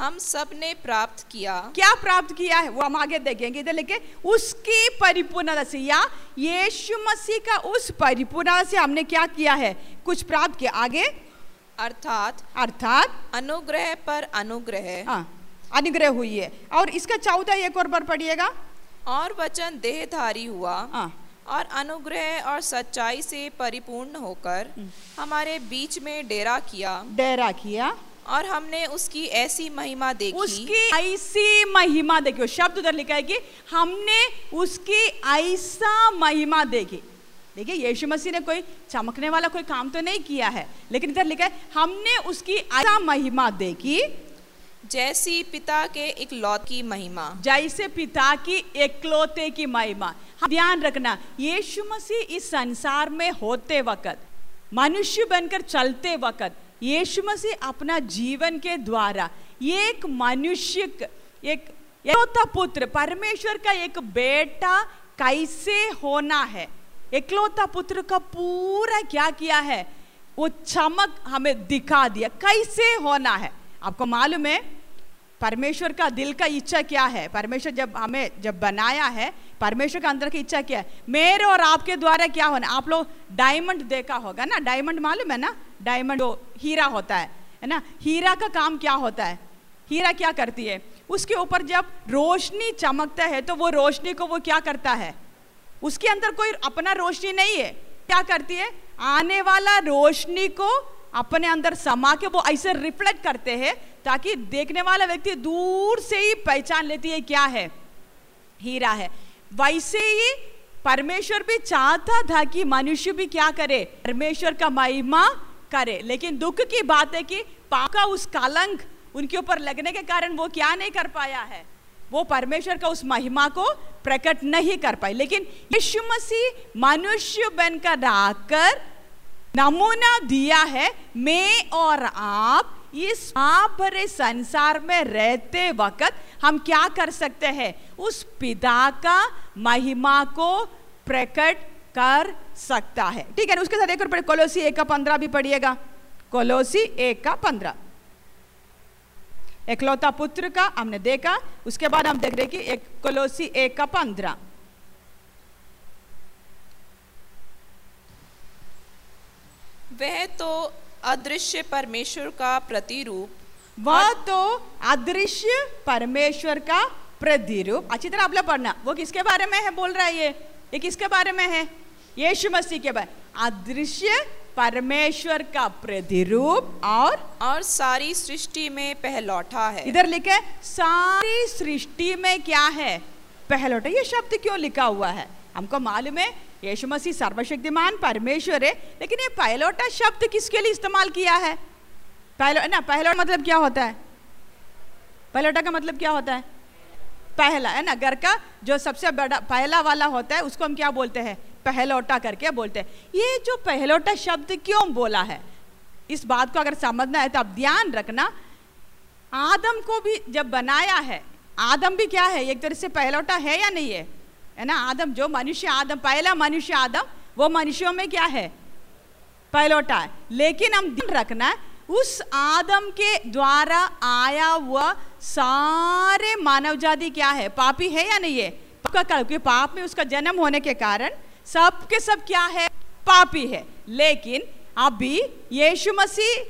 हम सबने प्राप्त किया। क्या प्राप्त किया है? वो हम आगे देखेंगे इधर लिखे उसकी परिपूर्णता से या यीशु मसीह का उस परिपूर्णता से हमने क्या किया है? कुछ प्राप्त किया। आगे। अर्थात अर्थात अनुग्रह पर अनुग्रह। हाँ, अनुग्रह हुई है। और इसका चौदह एक और बार पढ़िएगा। और वचन देहधारी हुआ। हाँ। और अनुग्रह और सच्चाई से परिपूर्ण होकर हमारे बीच में डेरा किया। डेरा किया। और हमने उसकी ऐसी महिमा देखी। उसकी ऐसी महिमा देखी। शब्द उधर लिखा है कि हमने उसकी ऐसा महिमा देखी। देखिए यीशु मसीह ने कोई चमकने वाला कोई काम तो नहीं किया है लेकिन इधर लिखा है हमने उसकी ऐसा महिमा देखी। जैसी पिता के एक लौत की महिमा। जैसे पिता की एकलौते की महिमा। ध्यान रखना यीशु मसीह इस संसार में होते वक्त मनुष्य बनकर चलते वक्त यीशु मसीह अपना जीवन के द्वारा एक मनुष्य एक इकलौता पुत्र, परमेश्वर का एक बेटा कैसे होना है? इकलौता पुत्र का पूरा क्या किया है? वो चमक हमें दिखा दिया, कैसे होना है? आपको मालूम है परमेश्वर का दिल का इच्छा क्या है? परमेश्वर जब हमें जब बनाया है, परमेश्वर का अंदर की इच्छा क्या है? मेरे और आपके द्वारा क्या होना? आप लोग डायमंड देखा होगा ना? डायमंड मालूम है ना? डायमंड हीरा होता है है ना? हीरा का काम क्या होता है? हीरा क्या करती है? उसके ऊपर जब रोशनी चमकता है तो वो रोशनी को वो क्या करता है? उसके अंदर कोई अपना रोशनी नहीं है। क्या करती है? आने वाला रोशनी को अपने अंदर समा के वो ऐसे रिफ्लेक्ट करते हैं, ताकि देखने वाला व्यक्ति दूर से ही पहचान लेती है क्या है। हीरा है। वैसे ही परमेश्वर भी चाहता था कि मनुष्य भी क्या करे, परमेश्वर का महिमा करे। लेकिन दुख की बात है कि पाप का उस कलंक उनके ऊपर लगने के कारण वो क्या नहीं कर पाया है। वो परमेश्वर का उस महिमा को प्रकट नहीं कर पाए। लेकिन यीशु मसीह मनुष्य बनकर आकर नमूना दिया है, मैं और आप, इस पाप भरे संसार में रहते वक्त हम क्या कर सकते हैं? उस पिता का महिमा को प्रकट कर सकता है। ठीक है, उसके साथ एक और कोलोसी एक का पंद्रह भी पढ़िएगा। कोलोसी एक का पंद्रह। एकलौता पुत्र का हमने देखा, उसके बाद हम देख रहे कि एक कोलोसी एक का पंद्रह। वह तो अदृश्य परमेश्वर का प्रतिरूप वह तो अदृश्य परमेश्वर का प्रतिरूप। अच्छी तरह आप लोग पढ़ना। वो किसके बारे में है बोल रहा है ये? ये किसके बारे में है? यीशु मसीह के बारे अदृश्य परमेश्वर का प्रतिरूप और और सारी सृष्टि में पहलौठा है। इधर लिखे सारी सृष्टि में क्या है? पहलौटा ये शब्द क्यों लिखा हुआ है? हमको मालूम है यीशु मसीह सर्वशक्तिमान परमेश्वर है, लेकिन ये पहलौटा शब्द किसके लिए इस्तेमाल किया है? पहलो, ना पहलौटा मतलब क्या होता है? पहलौटा का मतलब क्या होता है? पहला, है ना, घर का जो सबसे बड़ा, पहला वाला होता है, उसको हम क्या बोलते हैं? पहलोटा करके बोलते हैं। ये जो पहलोटा शब्द क्यों बोला है? इस बात को अगर समझना है तो आप ध्यान रखना। आदम को भी जब बनाया है, आदम भी क्या है? एक तरह से पहलोटा है या नहीं है? है ना? आदम जो मनुष्य आदम पहला मनुष्य आदम वो मनुष्यों में क्या है? पहलौटा है। लेकिन हम ध्यान रखना है, उस आदम के द्वारा आया हुआ सारे मानव जाति क्या है? पापी है या नहीं है? का क्योंकि पाप में उसका जन्म होने के कारण सब के सब क्या है? पापी है। लेकिन अभी यीशु मसीह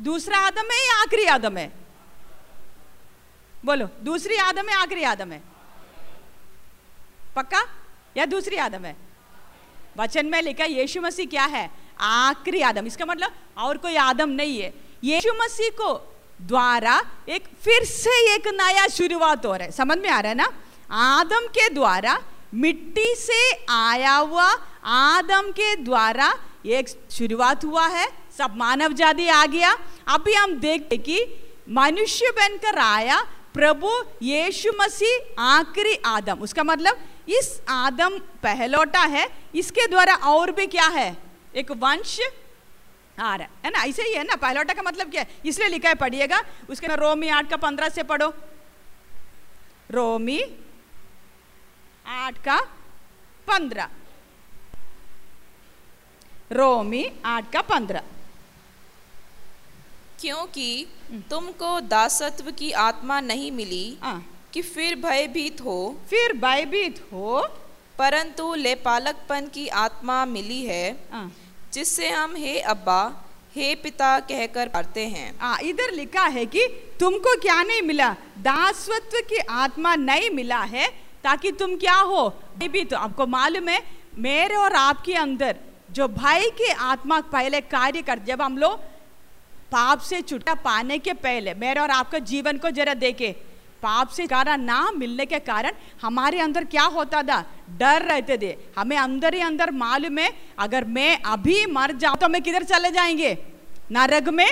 दूसरा आदम है या आखिरी आदम है? बोलो दूसरी आदम है आखिरी आदम है? पक्का? या दूसरी आदम है? वचन में लिखा यीशु मसीह क्या है? आखिरी आदम। इसका मतलब और कोई आदम नहीं है। यीशु मसीह को द्वारा एक फिर से एक नया शुरुआत हो रहा है। समझ में आ रहा है ना? आदम के द्वारा मिट्टी से आया हुआ आदम के द्वारा एक शुरुआत हुआ है। सब मानव जाति आ गया। अभी हम देखते कि मनुष्य बनकर आया प्रभु यीशु मसीह आखिरी आदम। उसका मतलब इस आदम पहलौटा है इसके द्वारा और भी क्या है? एक वंश आ रहा है। ना? ऐसे ही है ना? पहलौटा का मतलब क्या है? इसलिए लिखा है पढ़िएगा। उसके ना रोमी आठ का पंद्रह से पढ़ो। रोमी आठ का पंद्रह। रोमी आठ का पंद्रह। क्योंकि तुमको दासत्व की आत्मा नहीं मिली हाँ। कि फिर भयभीत हो। फिर भयभीत हो। परंतु लेपालकपन की आत्मा मिली है जिससे हम हे अब्बा हे पिता कहकर पढ़ते हैं। हाँ इधर लिखा है कि तुमको क्या नहीं मिला? दासत्व की आत्मा नहीं मिला है ताकि तुम क्या हो? भी तो आपको मालूम है मेरे और आपके अंदर जो भाई की आत्मा पहले कार्य कर जब हम लोग पाप से छुटका पाने के पहले मेरे और आपका जीवन को जरा देखे। पाप से कारण ना मिलने के कारण हमारे अंदर क्या होता था? डर रहते थे। हमें अंदर ही अंदर मालूम है, अगर मैं अभी मर जाऊँ तो मैं किधर चले जाएँगे? नरक में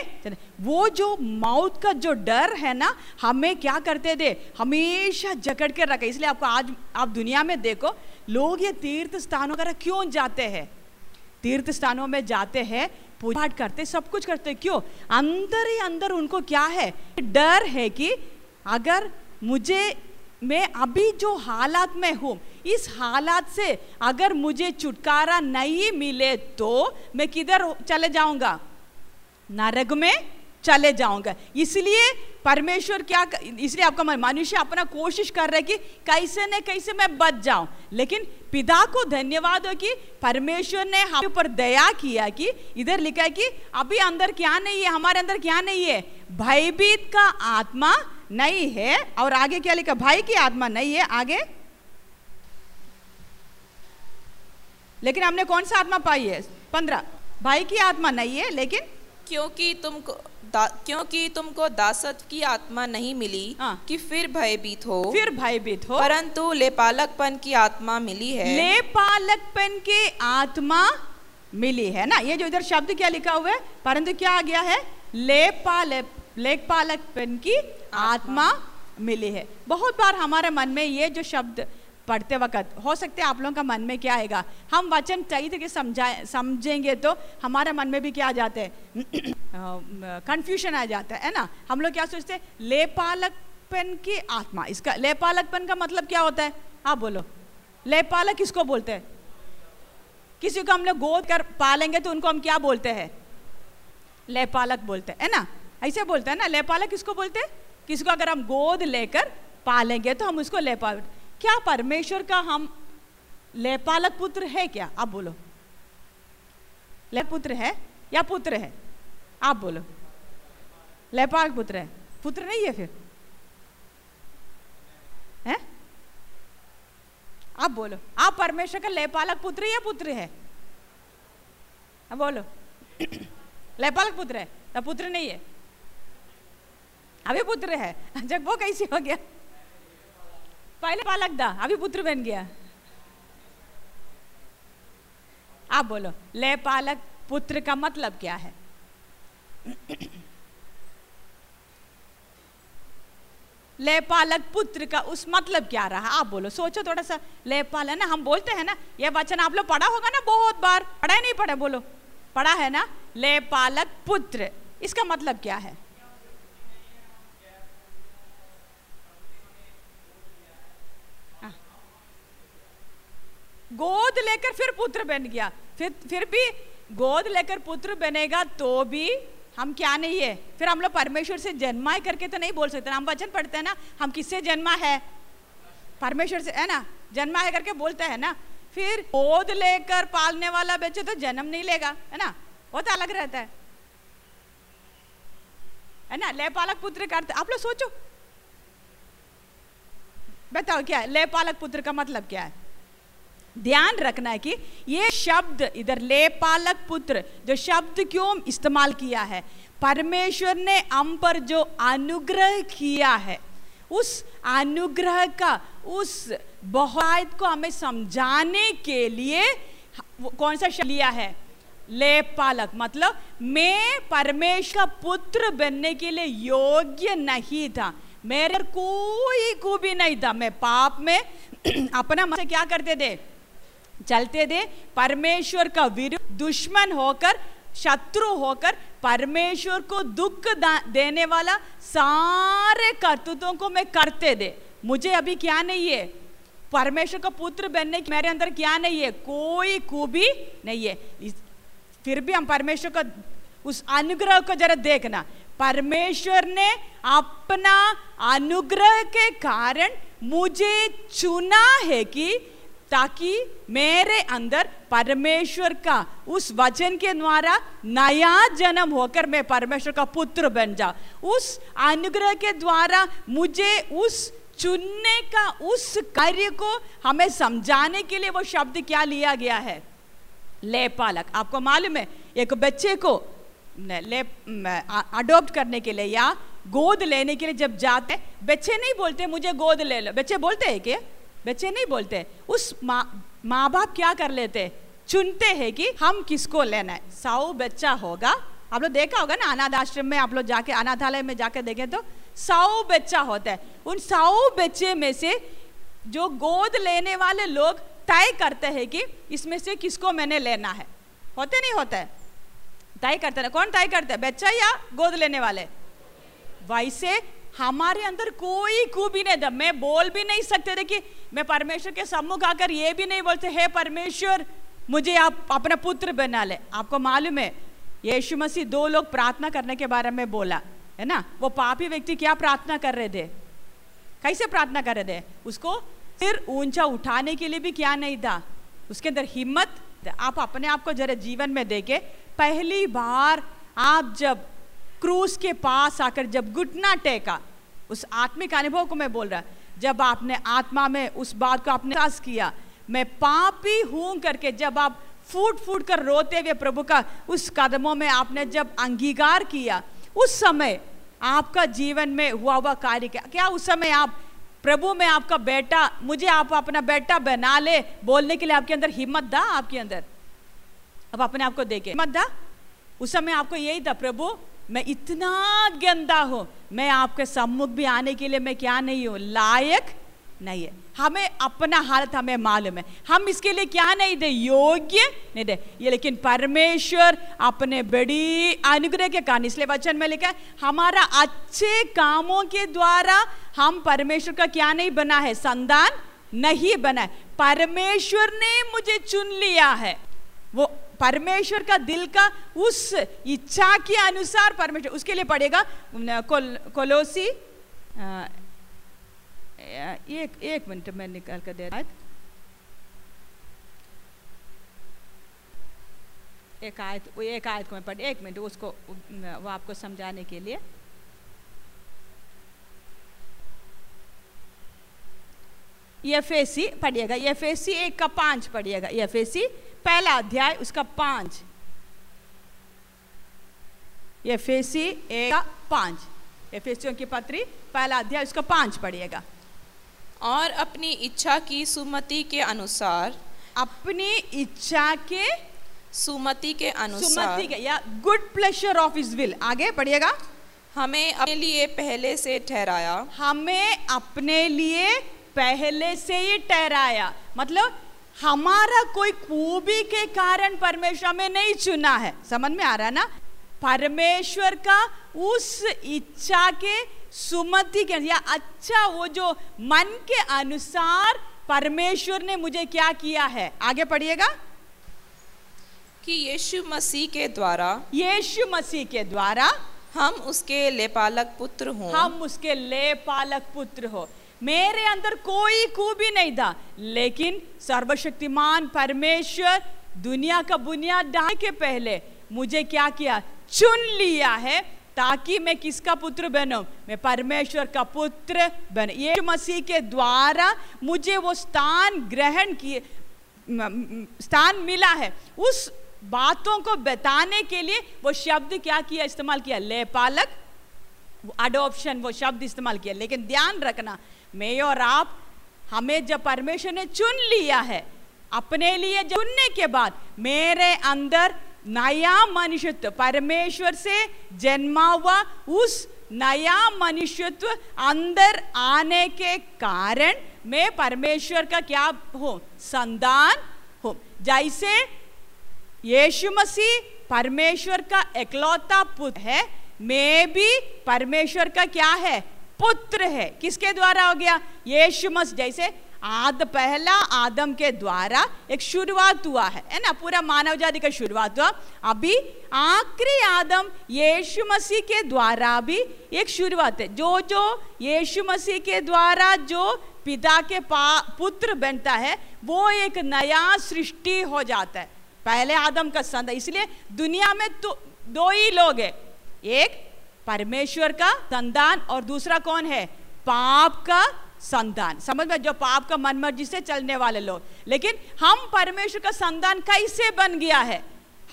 वो जो मौत का जो डर है ना, हमें क्या करते थे? हमेशा जकड़ के रखे। इसलिए आपको आज आप दुनिया में देखो, लोग ये तीर्थ स्थानों का क्यों जाते हैं? तीर्थ स्थानों में जाते हैं, पूजा पाठ करते, सब कुछ करते क्यों? अंदर ही अंदर उनको क्या है? डर है कि अगर मुझे, मैं अभी जो हालात में हूँ, इस हालात से अगर मुझे छुटकारा नहीं मिले तो मैं किधर चले जाऊँगा? नरक में चले जाऊँगा। इसलिए परमेश्वर क्या इसलिए आपका मनुष्य अपना कोशिश कर रहा है कि कैसे न कैसे मैं बच जाऊँ। लेकिन पिता को धन्यवाद हो कि परमेश्वर ने हम ऊपर दया किया कि इधर लिखा है कि अभी अंदर क्या नहीं है, हमारे अंदर क्या नहीं है? भयभीत का आत्मा नहीं है और आगे क्या लिखा? भाई की आत्मा नहीं है आगे? लेकिन हमने कौन सा आत्मा पाई है? पंद्रह। भाई की आत्मा नहीं है लेकिन? क्योंकि तुमको दा, क्योंकि तुमको दासत्व की आत्मा नहीं मिली हाँ। कि फिर भयभीत हो। फिर भयभीत हो। परंतु लेपालकपन की आत्मा मिली है। ले पालकपन के आत्मा मिली है ना? ये जो इधर शब्द क्या लिखा हुआ है? परंतु क्या आ गया है? ले पाल लेखपालकपन की आत्मा मिली है। बहुत बार हमारे मन में ये जो शब्द पढ़ते वक्त, हो सकते हैं आप लोगों का मन में क्या आएगा? हम वचन सही तरीके समझाए समझेंगे तो हमारे मन में भी क्या आ जाते हैं? कंफ्यूजन आ जाता है ना? हम लोग क्या सोचते हैं? लेपालकपन की आत्मा। इसका, लेपालकपन का मतलब क्या होता है? आप बोलो। लेपालक किसको बोलते हैं? किसी को हम लोग गोद कर पालेंगे तो उनको हम क्या बोलते हैं? लेपालक बोलते हैं ना? ऐसे बोलते हैं ना? लेपालक किसको बोलते हैं? किसको अगर हम गोद लेकर पालेंगे तो हम उसको लेपाल क्या परमेश्वर का हम लेपालक पुत्र है क्या? आप बोलो। ले पुत्र है या पुत्र है? आप बोलो। लेपालक पुत्र है। पुत्र नहीं है फिर? है? आप बोलो। आप परमेश्वर का लेपालक पुत्र या पुत्र है? बोलो। लेपालक पुत्र है तब पुत्र नहीं है। अभी पुत्र है। जब वो कैसे हो गया? पहले पालक था, अभी पुत्र बन गया। आप बोलो ले पालक पुत्र का मतलब क्या है? ले पालक पुत्र का उस मतलब क्या रहा? आप बोलो, सोचो थोड़ा सा। ले पाल है ना, हम बोलते हैं ना ये वचन आप लोग पढ़ा होगा ना बहुत बार। पढ़ा ही नहीं पढ़ा, बोलो। पढ़ा है ना? ले पालक पुत्र, इसका मतलब क्या है? गोद लेकर फिर पुत्र बन गया। फिर फिर भी गोद लेकर पुत्र बनेगा तो भी हम क्या नहीं है? फिर हम लोग परमेश्वर से जन्मा करके तो नहीं बोल सकते हम वचन पढ़ते हैं ना, हम किससे जन्मा है? परमेश्वर से, है ना? जन्मा है करके बोलते हैं ना। फिर गोद लेकर पालने वाला बच्चे तो जन्म नहीं लेगा, है ना? वो तो अलग रहता है। है ना? ले पालक पुत्र करते आप लोग सोचो। बताओ क्या है? ले पालक पुत्र का मतलब क्या है? ध्यान रखना है कि ये शब्द, इधर ले पालक पुत्र, जो शब्द क्यों इस्तेमाल किया है? परमेश्वर ने हम पर जो अनुग्रह किया है, उस अनुग्रह का, उस बहुत को हमें समझाने के लिए कौन सा शब्द लिया है? ले पालक मतलब मैं परमेश्वर का पुत्र बनने के लिए योग्य नहीं था। मेरे कोई को भी नहीं था। मैं पाप में अपना मन क्या करते थे? चलते थे परमेश्वर का विरुद्ध दुश्मन होकर, शत्रु होकर, परमेश्वर को दुख देने वाला सारे कर्तृत्वों को मैं करते दे। मुझे अभी क्या नहीं है? परमेश्वर का पुत्र बनने की, मेरे अंदर क्या नहीं है? कोई खूबी नहीं है। फिर भी हम परमेश्वर का, उस अनुग्रह को जरा देखना। परमेश्वर ने अपना अनुग्रह के कारण मुझे चुना है कि ताकि मेरे अंदर परमेश्वर का उस वचन के द्वारा नया जन्म होकर मैं परमेश्वर का पुत्र बन जा। उस अनुग्रह के द्वारा मुझे उस चुनने का, उस कार्य को हमें समझाने के लिए वो शब्द क्या लिया गया है? ले पालक। आपको मालूम है, एक बच्चे को ले अडोप्ट करने के लिए या गोद लेने के लिए जब जाते, बच्चे नहीं बोलते, मुझे गोद ले लो। बच्चे बोलते हैं क्या? बच्चे नहीं बोलते। उस माँ माँ बाप क्या कर लेते? चुनते हैं कि हम किसको लेना है। सौ बच्चा होगा। आप लोग देखा होगा ना अनाथ आश्रम में आप लोग जाके, अनाथालय में जाके देखें तो सौ बच्चा होता है। उन सौ बच्चे में से जो गोद लेने वाले लोग तय करते हैं कि इसमें से किसको मैंने लेना है। होते नहीं होता? तय करते हैं कौन तय करते बच्चा या गोद लेने वाले? वैसे हमारे अंदर कोई खूबी नहीं था। मैं बोल भी नहीं सकते थे कि मैं परमेश्वर के सम्मुख आकर ये भी नहीं बोलते, हे परमेश्वर, मुझे आप अपना पुत्र बना ले। आपको मालूम है, यीशु मसीह दो लोग प्रार्थना करने के बारे में बोला, है ना? वो पापी व्यक्ति क्या प्रार्थना कर रहे थे? कैसे प्रार्थना कर रहे थे? उसको सिर ऊँचा उठाने के लिए भी क्या नहीं था? उसके अंदर हिम्मत आप अपने आप को जरा जीवन में देखे, पहली बार आप जब क्रूस के पास आकर जब घुटना टेका, उस आत्मिक अनुभव को मैं बोल रहा, जब आपने आत्मा में उस बात को आपने विश्वास किया, मैं पापी हूँ करके जब आप फूट फूट कर रोते हुए प्रभु का, उस कदमों में आपने जब अंगीकार किया, उस समय आपका जीवन में हुआ हुआ कार्य क्या क्या उस समय आप प्रभु में आपका बेटा, मुझे आप अपना बेटा बना ले बोलने के लिए आपके अंदर हिम्मत था आपके अंदर? अब अपने आप को देखे, हिम्मत था? उस समय आपको यही था, प्रभु मैं इतना गंदा हूँ। मैं आपके सम्मुख भी आने के लिए मैं क्या नहीं हूँ? लायक नहीं है। हमें अपना हालत हमें मालूम है। हम इसके लिए क्या नहीं दे? योग्य नहीं दे। ये लेकिन परमेश्वर अपने बड़ी अनुग्रह के कारण, इसलिए वचन में लिखा है, हमारा अच्छे कामों के द्वारा हम परमेश्वर का क्या नहीं बना है? संदान नहीं बना है। परमेश्वर ने मुझे चुन लिया है। वो परमेश्वर का दिल का उस इच्छा के अनुसार परमेश्वर उसके लिए पड़ेगा कोल, कोलोसी एक एक मिनट में निकाल कर दे रहा एक आयत एक आयत को मैं पढ़ एक मिनट उसको वो आपको समझाने के लिए। यफेसी पढ़िएगा यफेसी एक का पाँच पढ़िएगा यफेसी पहला अध्याय उसका पाँच। यफेसी एक का पाँच। यफेसियों की पत्री पहला अध्याय उसका पाँच पढ़िएगा। और अपनी इच्छा की सुमति के अनुसार अपनी इच्छा के सुमति के अनुसार सुमति के या good pleasure of his will आगे पढ़िएगा। हमें अपने लिए पहले से ठहराया। हमें अपने लिए पहले से ही ठहराया। मतलब हमारा कोई खूबी के कारण परमेश्वर में नहीं चुना है। समझ में आ रहा है ना? परमेश्वर का उस इच्छा के सुमति के या अच्छा वो जो मन के अनुसार परमेश्वर ने मुझे क्या किया है? आगे पढ़िएगा। कि यीशु मसीह के द्वारा यीशु मसीह के द्वारा हम उसके लेपालक पुत्र हो। हम उसके लेपालक पुत्र हो। मेरे अंदर कोई खूबी नहीं था। लेकिन सर्वशक्तिमान परमेश्वर दुनिया का बुनियाद डालने के पहले मुझे क्या किया? चुन लिया है ताकि मैं किसका पुत्र बनूं? मैं परमेश्वर का पुत्र बन। ये मसीह के द्वारा मुझे वो स्थान ग्रहण किए स्थान मिला है। उस बातों को बताने के लिए वो शब्द क्या किया, इस्तेमाल किया? ले पालक अडोप्शन वो शब्द इस्तेमाल किया। लेकिन ध्यान रखना मैं और आप हमें जब परमेश्वर ने चुन लिया है, अपने लिए चुनने के बाद मेरे अंदर नया मनुष्यत्व, परमेश्वर से जन्मा हुआ उस नया मनुष्यत्व अंदर आने के कारण मैं परमेश्वर का क्या हूँ? संतान हूँ। जैसे यीशु मसीह परमेश्वर का एकलौता पुत्र है, मैं भी परमेश्वर का क्या है? पुत्र है। किसके द्वारा हो गया? यीशु मसीह। जैसे आद पहला, आदम के द्वारा एक शुरुआत हुआ है ना? पूरा मानव जाति का शुरुआत हुआ। अभी आखिरी आदम यीशु मसीह के द्वारा भी एक शुरुआत है। जो जो यीशु मसीह के द्वारा जो पिता के पा, पुत्र बनता है, वो एक नया सृष्टि हो जाता है। पहले आदम का संत इसलिए दुनिया में तो दो ही लोग है। एक परमेश्वर का संतान और दूसरा कौन है? पाप का संतान। समझ में जो पाप का मन मर्ज़ी से चलने वाले लोग। लेकिन हम परमेश्वर का संतान कैसे बन गया है?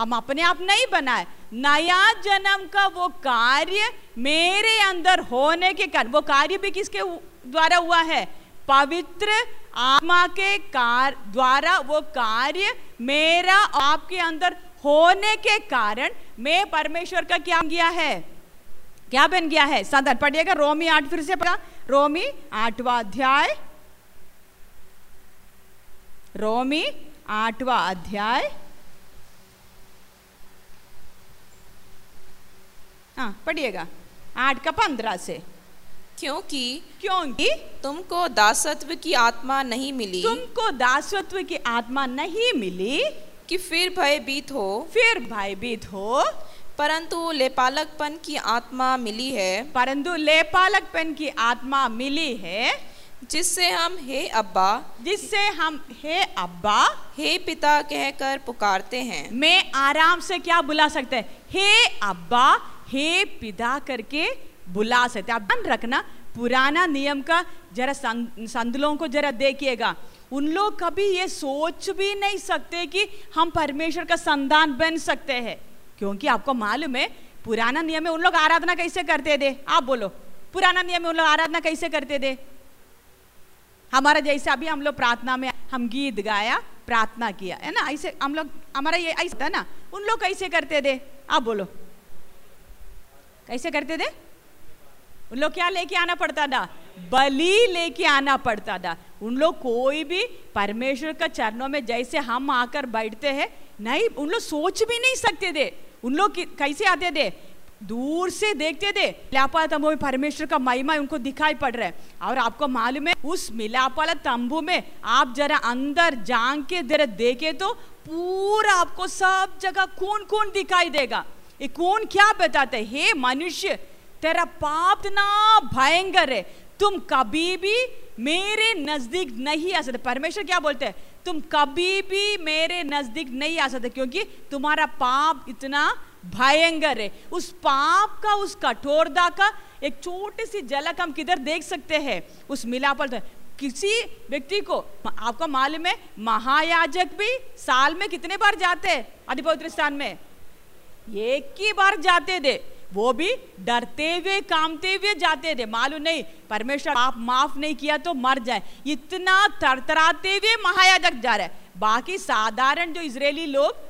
हम अपने आप नहीं बनाए। नया जन्म का वो कार्य मेरे अंदर होने के कारण वो कार्य भी किसके द्वारा हुआ है? पवित्र आत्मा के कार द्वारा वो कार्य मेरा आपके अंदर होने के कारण मैं परमेश्वर का क्या किया है? क्या बन गया है? सदर पढ़िएगा रोमी आठ फिर से पढ़ा। रोमी आठवा अध्याय। रोमी आठवा अध्याय। हाँ पढ़िएगा। आठ का पंद्रह से। क्योंकि क्योंकि तुमको दासत्व की आत्मा नहीं मिली। तुमको दासत्व की आत्मा नहीं मिली। कि फिर भयभीत हो? फिर भयभीत हो। परंतु लेपालकपन की आत्मा मिली है। परंतु लेपालकपन की आत्मा मिली है। जिससे हम हे अब्बा जिससे हम हे अब्बा हे पिता कहकर पुकारते हैं। मैं आराम से क्या बुला सकते हैं? हे अब्बा हे पिता करके बुला सकते आप ध्यान रखना पुराना नियम का जरा संदलों को जरा देखिएगा। उन लोग कभी ये सोच भी नहीं सकते कि हम परमेश्वर का संतान बन सकते हैं। क्योंकि आपको मालूम है, पुराना नियम में उन लोग आराधना कैसे करते थे? आप बोलो। पुराना नियम में उन लोग आराधना कैसे करते थे? हमारा जैसे अभी हम लोग प्रार्थना में, हम गीत गाया, प्रार्थना किया, है ना? ऐसे हम लोग, हमारा ये ऐसा था ना? उन लोग कैसे करते थे? आप बोलो। कैसे करते थे? उन लोग क्या लेके आना पड़ता था? बलि लेके आना पड़ता था। उन लोग कोई भी परमेश्वर का चरणों में जैसे हम आकर बैठते हैं, नहीं, उन लोग सोच भी नहीं सकते थे। उन लोग कैसे आते थे? दूर से देखते थे। मिलापाला तंबू में परमेश्वर का महिमा उनको दिखाई पड़ रहा है। और आपको मालूम है, उस मिलापाला तंबू में आप जरा अंदर जान के, जरा देखे तो पूरा आपको सब जगह कौन कौन दिखाई देगा। ये कौन क्या बताते हे? मनुष्य, तेरा पाप ना भयंकर है। तुम कभी भी मेरे नज़दीक नहीं आ सकते। परमेश्वर क्या बोलते हैं? तुम कभी भी मेरे नज़दीक नहीं आ सकते, क्योंकि तुम्हारा पाप इतना भयंकर है। उस पाप का, उस कठोरता का, एक छोटी सी झलक हम किधर देख सकते हैं? उस मिलापल किसी व्यक्ति को, आपको मालूम है, महायाजक भी साल में कितने बार जाते हैं? अधिपवित्र स्थान में? एक ही बार जाते थे। वो भी डरते हुए, कामते हुए जाते थे। मालूम नहीं, परमेश्वर आप माफ़ नहीं किया तो मर जाए। इतना तरतराते हुए महायाजक जा रहे बाकी साधारण जो इसराइली लोग,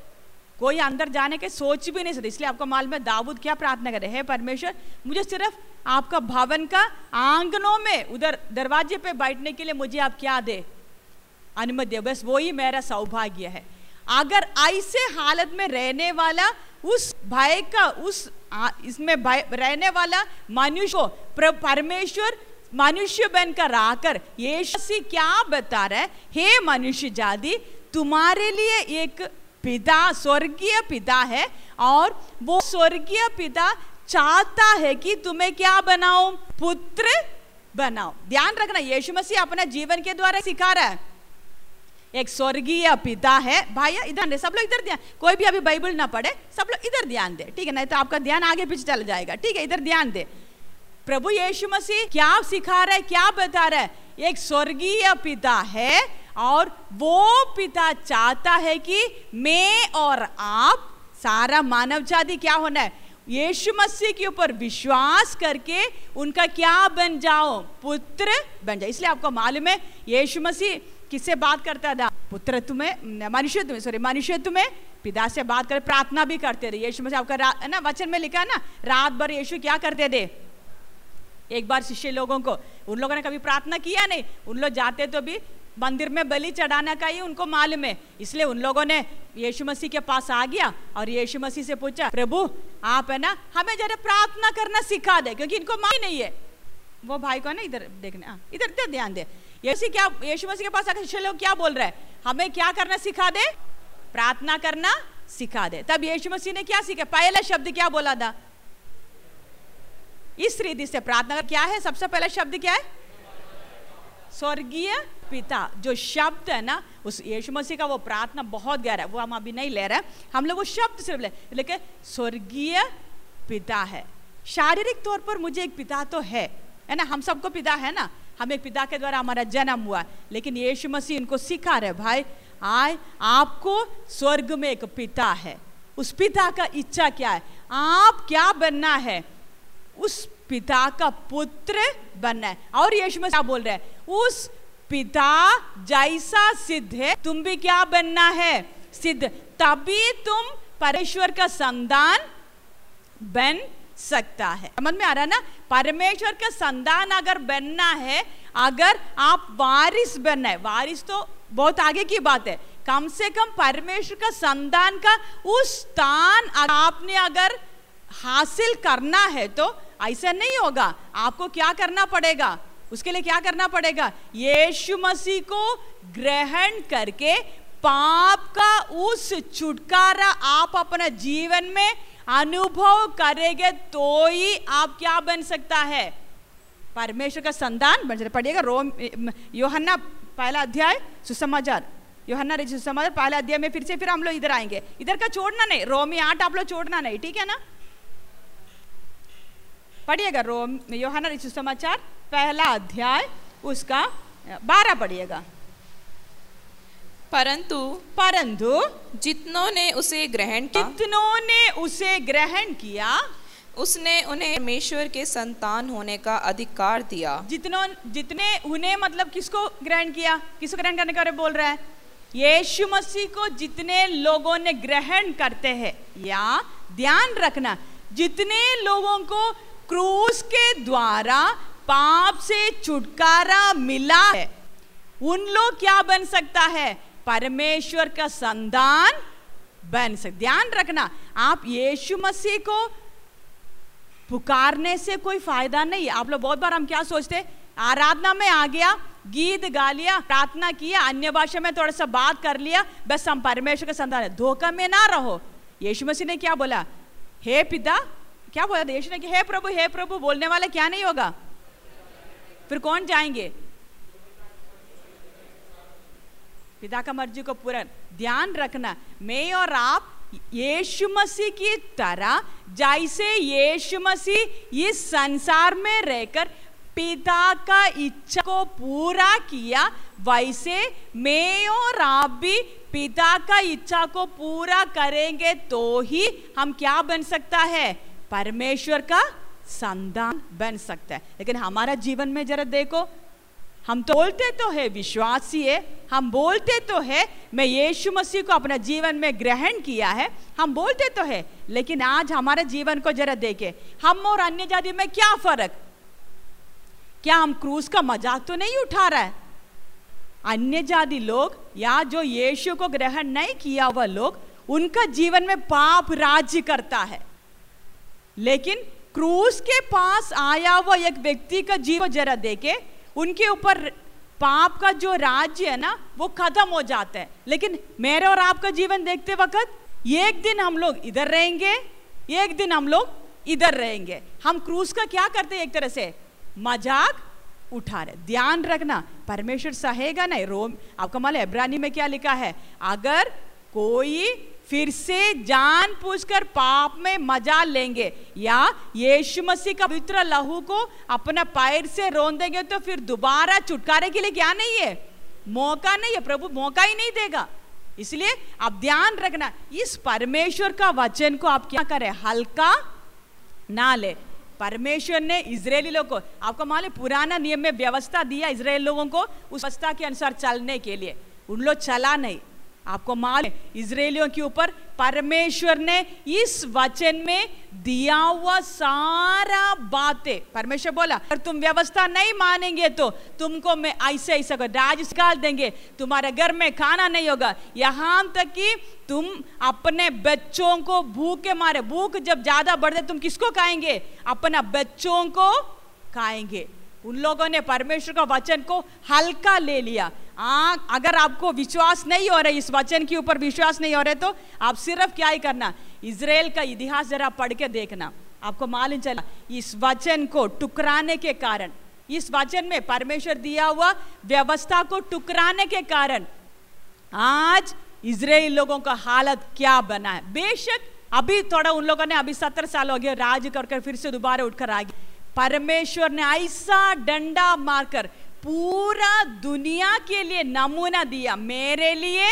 कोई अंदर जाने के सोच भी नहीं सकते। इसलिए आपको मालूम है, दाऊद क्या प्रार्थना करे है? परमेश्वर, मुझे सिर्फ़ आपका भवन का आंगनों में उधर दरवाजे पे बैठने के लिए मुझे आप क्या दे? अनुमति दे। बस वही मेरा सौभाग्य है। अगर ऐसे हालत में रहने वाला उस भय का, उस इसमें रहने वाला मनुष्य को परमेश्वर मनुष्य बनकर आकर यीशु क्या बता रहा है? हे मनुष्य जाति, तुम्हारे लिए एक पिता, स्वर्गीय पिता है और वो स्वर्गीय पिता चाहता है कि तुम्हें क्या बनाओ पुत्र बनाओ ध्यान रखना, यीशु मसीह अपना जीवन के द्वारा सिखा रहा है। एक स्वर्गीय पिता है, भाई इधर दे सब लोग इधर ध्यान, कोई भी अभी बाइबल ना पढ़े, सब लोग इधर ध्यान दे, ठीक है, नहीं तो आपका ध्यान आगे पीछे चल जाएगा, ठीक है, इधर ध्यान दे। प्रभु यीशु मसीह क्या सिखा रहा है, क्या बता रहा है? एक स्वर्गीय पिता है और वो पिता चाहता है कि मैं और आप सारा मानव जाति क्या होना है? यीशु मसीह के ऊपर विश्वास करके उनका क्या बन जाओ? पुत्र बन जाओ। इसलिए आपको मालूम है, यीशु मसीह किससे बात करता था? पुत्र तुम्हें मनुष्य तुम्हें सॉरी मनुष्य तुम्हें पिता से बात कर, प्रार्थना भी करते थे। यीशु मसीह आपका है ना, वचन में लिखा है ना, रात भर यीशु क्या करते थे? एक बार शिष्य लोगों को, उन लोगों ने कभी प्रार्थना किया नहीं, उन लोग जाते तो भी मंदिर में बलि चढ़ाने का ही उनको मालूम है इसलिए उन लोगों ने यीशु मसीह के पास आ गया और यीशु मसीह से पूछा, प्रभु, आप है ना, हमें जरा प्रार्थना करना सिखा दे, क्योंकि इनको मालूम नहीं है। वो भाई को ना, इधर देखने इधर इधर ध्यान दे। क्या, यीशु मसीह के पास आकर लोग क्या बोल रहे हैं? हमें क्या करना सिखा दे? प्रार्थना करना सिखा दे। तब यीशु मसीह ने क्या सीखा? पहला शब्द क्या बोला था? इस रीति से प्रार्थना क्या है सबसे पहला शब्द क्या है? स्वर्गीय पिता। जो शब्द है ना, उस यीशु मसीह का वो प्रार्थना बहुत गहरा है। वो हम अभी नहीं ले रहे हम लोग वो शब्द सिर्फ़ ले, लेकिन स्वर्गीय पिता है। शारीरिक तौर पर मुझे एक पिता तो है। है ना? हम सबको पिता है ना? हम पिता के द्वारा हमारा जन्म हुआ लेकिन यीशु मसीह इनको सिखा रहे भाई, आए, आपको स्वर्ग में एक पिता है। उस पिता का इच्छा क्या है? आप क्या बनना है? उस पिता का पुत्र बनना है। और यीशु मसीह बोल रहे हैं? उस पिता जैसा सिद्ध है, तुम भी क्या बनना है? सिद्ध। तभी तुम परमेश्वर का संतान बन सकता है। समझ में आ रहा है ना? परमेश्वर का संतान अगर बनना है, अगर आप वारिस बनना है, वारिस तो बहुत आगे की बात है, कम से कम परमेश्वर का संतान का उस स्थान आपने अगर हासिल करना है तो ऐसा नहीं होगा। आपको क्या करना पड़ेगा? उसके लिए क्या करना पड़ेगा? यीशु मसीह को ग्रहण करके पाप का उस छुटकारा आप अपने जीवन में अनुभव करेंगे तो ही आप क्या बन सकता है? परमेश्वर का संतान बन सकता पढ़िएगा रोम, योहन्ना पहला अध्याय, सुसमाचार। योहन्ना रचित सुसमाचार, पहला अध्याय में फिर से, फिर हम लोग इधर आएँगे। इधर का छोड़ना नहीं, रोमी आठ आप लोग छोड़ना नहीं, ठीक है ना? पढ़िएगा रोम योहना ऋषि समाचार पहला अध्याय, उसका, बारह पढ़िएगा। परंतु परंतु जितनों ने उसे ग्रहण किया जितनों ने उसे ग्रहण किया उसने उन्हें परमेश्वर के संतान होने का अधिकार दिया। जितनों जितने उन्हें मतलब किसको ग्रहण किया? किसको ग्रहण करने का बोल रहा है? यीशु मसीह को जितने लोगों ने ग्रहण करते हैं या ध्यान रखना जितने लोगों को क्रूस के द्वारा पाप से छुटकारा मिला है उन लोग क्या बन सकता है? परमेश्वर का संतान बन सकता ध्यान रखना। आप यीशु मसीह को पुकारने से कोई फ़ायदा नहीं। आप लोग बहुत बार हम क्या सोचते, आराधना में आ गया, गीत गा लिया, प्रार्थना किया, अन्य भाषा में थोड़ा सा बात कर लिया, बस हम परमेश्वर का संतान है। धोखा में ना रहो। यीशु मसीह ने क्या बोला? हे पिता, क्या बोला? देश ने कि, हे प्रभु हे प्रभु, बोलने वाला क्या नहीं होगा? फिर कौन जाएँगे? पिता का मर्ज़ी को पूरा ध्यान रखना, मैं और आप यीशु मसीह की तरह, जैसे यीशु मसीह इस संसार में रहकर पिता का इच्छा को पूरा किया, वैसे मैं और आप भी पिता का इच्छा को पूरा करेंगे तो ही हम क्या बन सकता है? परमेश्वर का संतान बन सकता है। लेकिन हमारा जीवन में जरा देखो हम तो बोलते तो है विश्वासी है, हम बोलते तो है, मैं यीशु मसीह को अपना जीवन में ग्रहण किया है, हम बोलते तो है, लेकिन आज हमारे जीवन को जरा देखे, हम और अन्य जाति में क्या फ़र्क? क्या हम क्रूस का मज़ाक तो नहीं उठा रहा है? अन्य जाति लोग या जो यीशु को ग्रहण नहीं किया हुआ लोग, उनका जीवन में पाप राज्य करता है। लेकिन क्रूस के पास आया हुआ एक व्यक्ति का जीवन जरा देखे उनके ऊपर पाप का जो राज्य है ना, वो खत्म हो जाता है। लेकिन मेरे और आपका जीवन देखते वक्त, एक दिन हम लोग इधर रहेंगे, एक दिन हम लोग इधर रहेंगे। हम क्रूस का क्या करते हैं एक तरह से? मज़ाक उठा रहे ध्यान रखना, परमेश्वर सहेगा नहीं। रोम, आपका माल इब्रानी में क्या लिखा है? अगर कोई फिर से जान पूछकर पाप में मज़ा लेंगे। या यीशु मसीह का पवित्र लहू को अपना पैर से रोन देंगे तो फिर दोबारा छुटकारे के लिए क्या नहीं है? मौका नहीं है, प्रभु मौका ही नहीं देगा। इसलिए आप ध्यान रखना, इस परमेश्वर का वचन को आप क्या करें? हल्का ना ले। परमेश्वर ने इसराइली लोगों को, आपको मालूम पुराना नियम में व्यवस्था दिया इसराइल लोगों को उस व्यवस्था के अनुसार चलने के लिए। उन लोग चला नहीं। आपको मालूम इसराइलियों के ऊपर परमेश्वर ने इस वचन में दिया हुआ सारा बातें। परमेश्वर बोला, अगर तुम व्यवस्था नहीं मानेंगे तो तुमको मैं ऐसे ऐसा राज निकाल देंगे। तुम्हारे घर में खाना नहीं होगा। यहाँ तक कि तुम अपने बच्चों को भूखे मारे। भूख जब ज़्यादा बढ़ जाए, तुम किसको खाएँगे? अपना बच्चों को खाएँगे। उन लोगों ने परमेश्वर का वचन को हल्का ले लिया। आ, अगर आपको विश्वास नहीं हो रहा इस वचन के ऊपर विश्वास नहीं हो रहे तो आप सिर्फ़ क्या ही करना इसराइल का इतिहास जरा पढ़ के देखना आपको मालूम चला इस वचन को टुकराने के कारण इस वचन में परमेश्वर दिया हुआ व्यवस्था को टुकराने के कारण आज इसराइल लोगों का हालत क्या बना है? बेशक अभी थोड़ा उन लोगों ने अभी सत्तर साल हो गया राज करके फिर से दोबारा उठकर आ गया परमेश्वर ने ऐसा डंडा मारकर पूरा दुनिया के लिए नमूना दिया। मेरे लिए,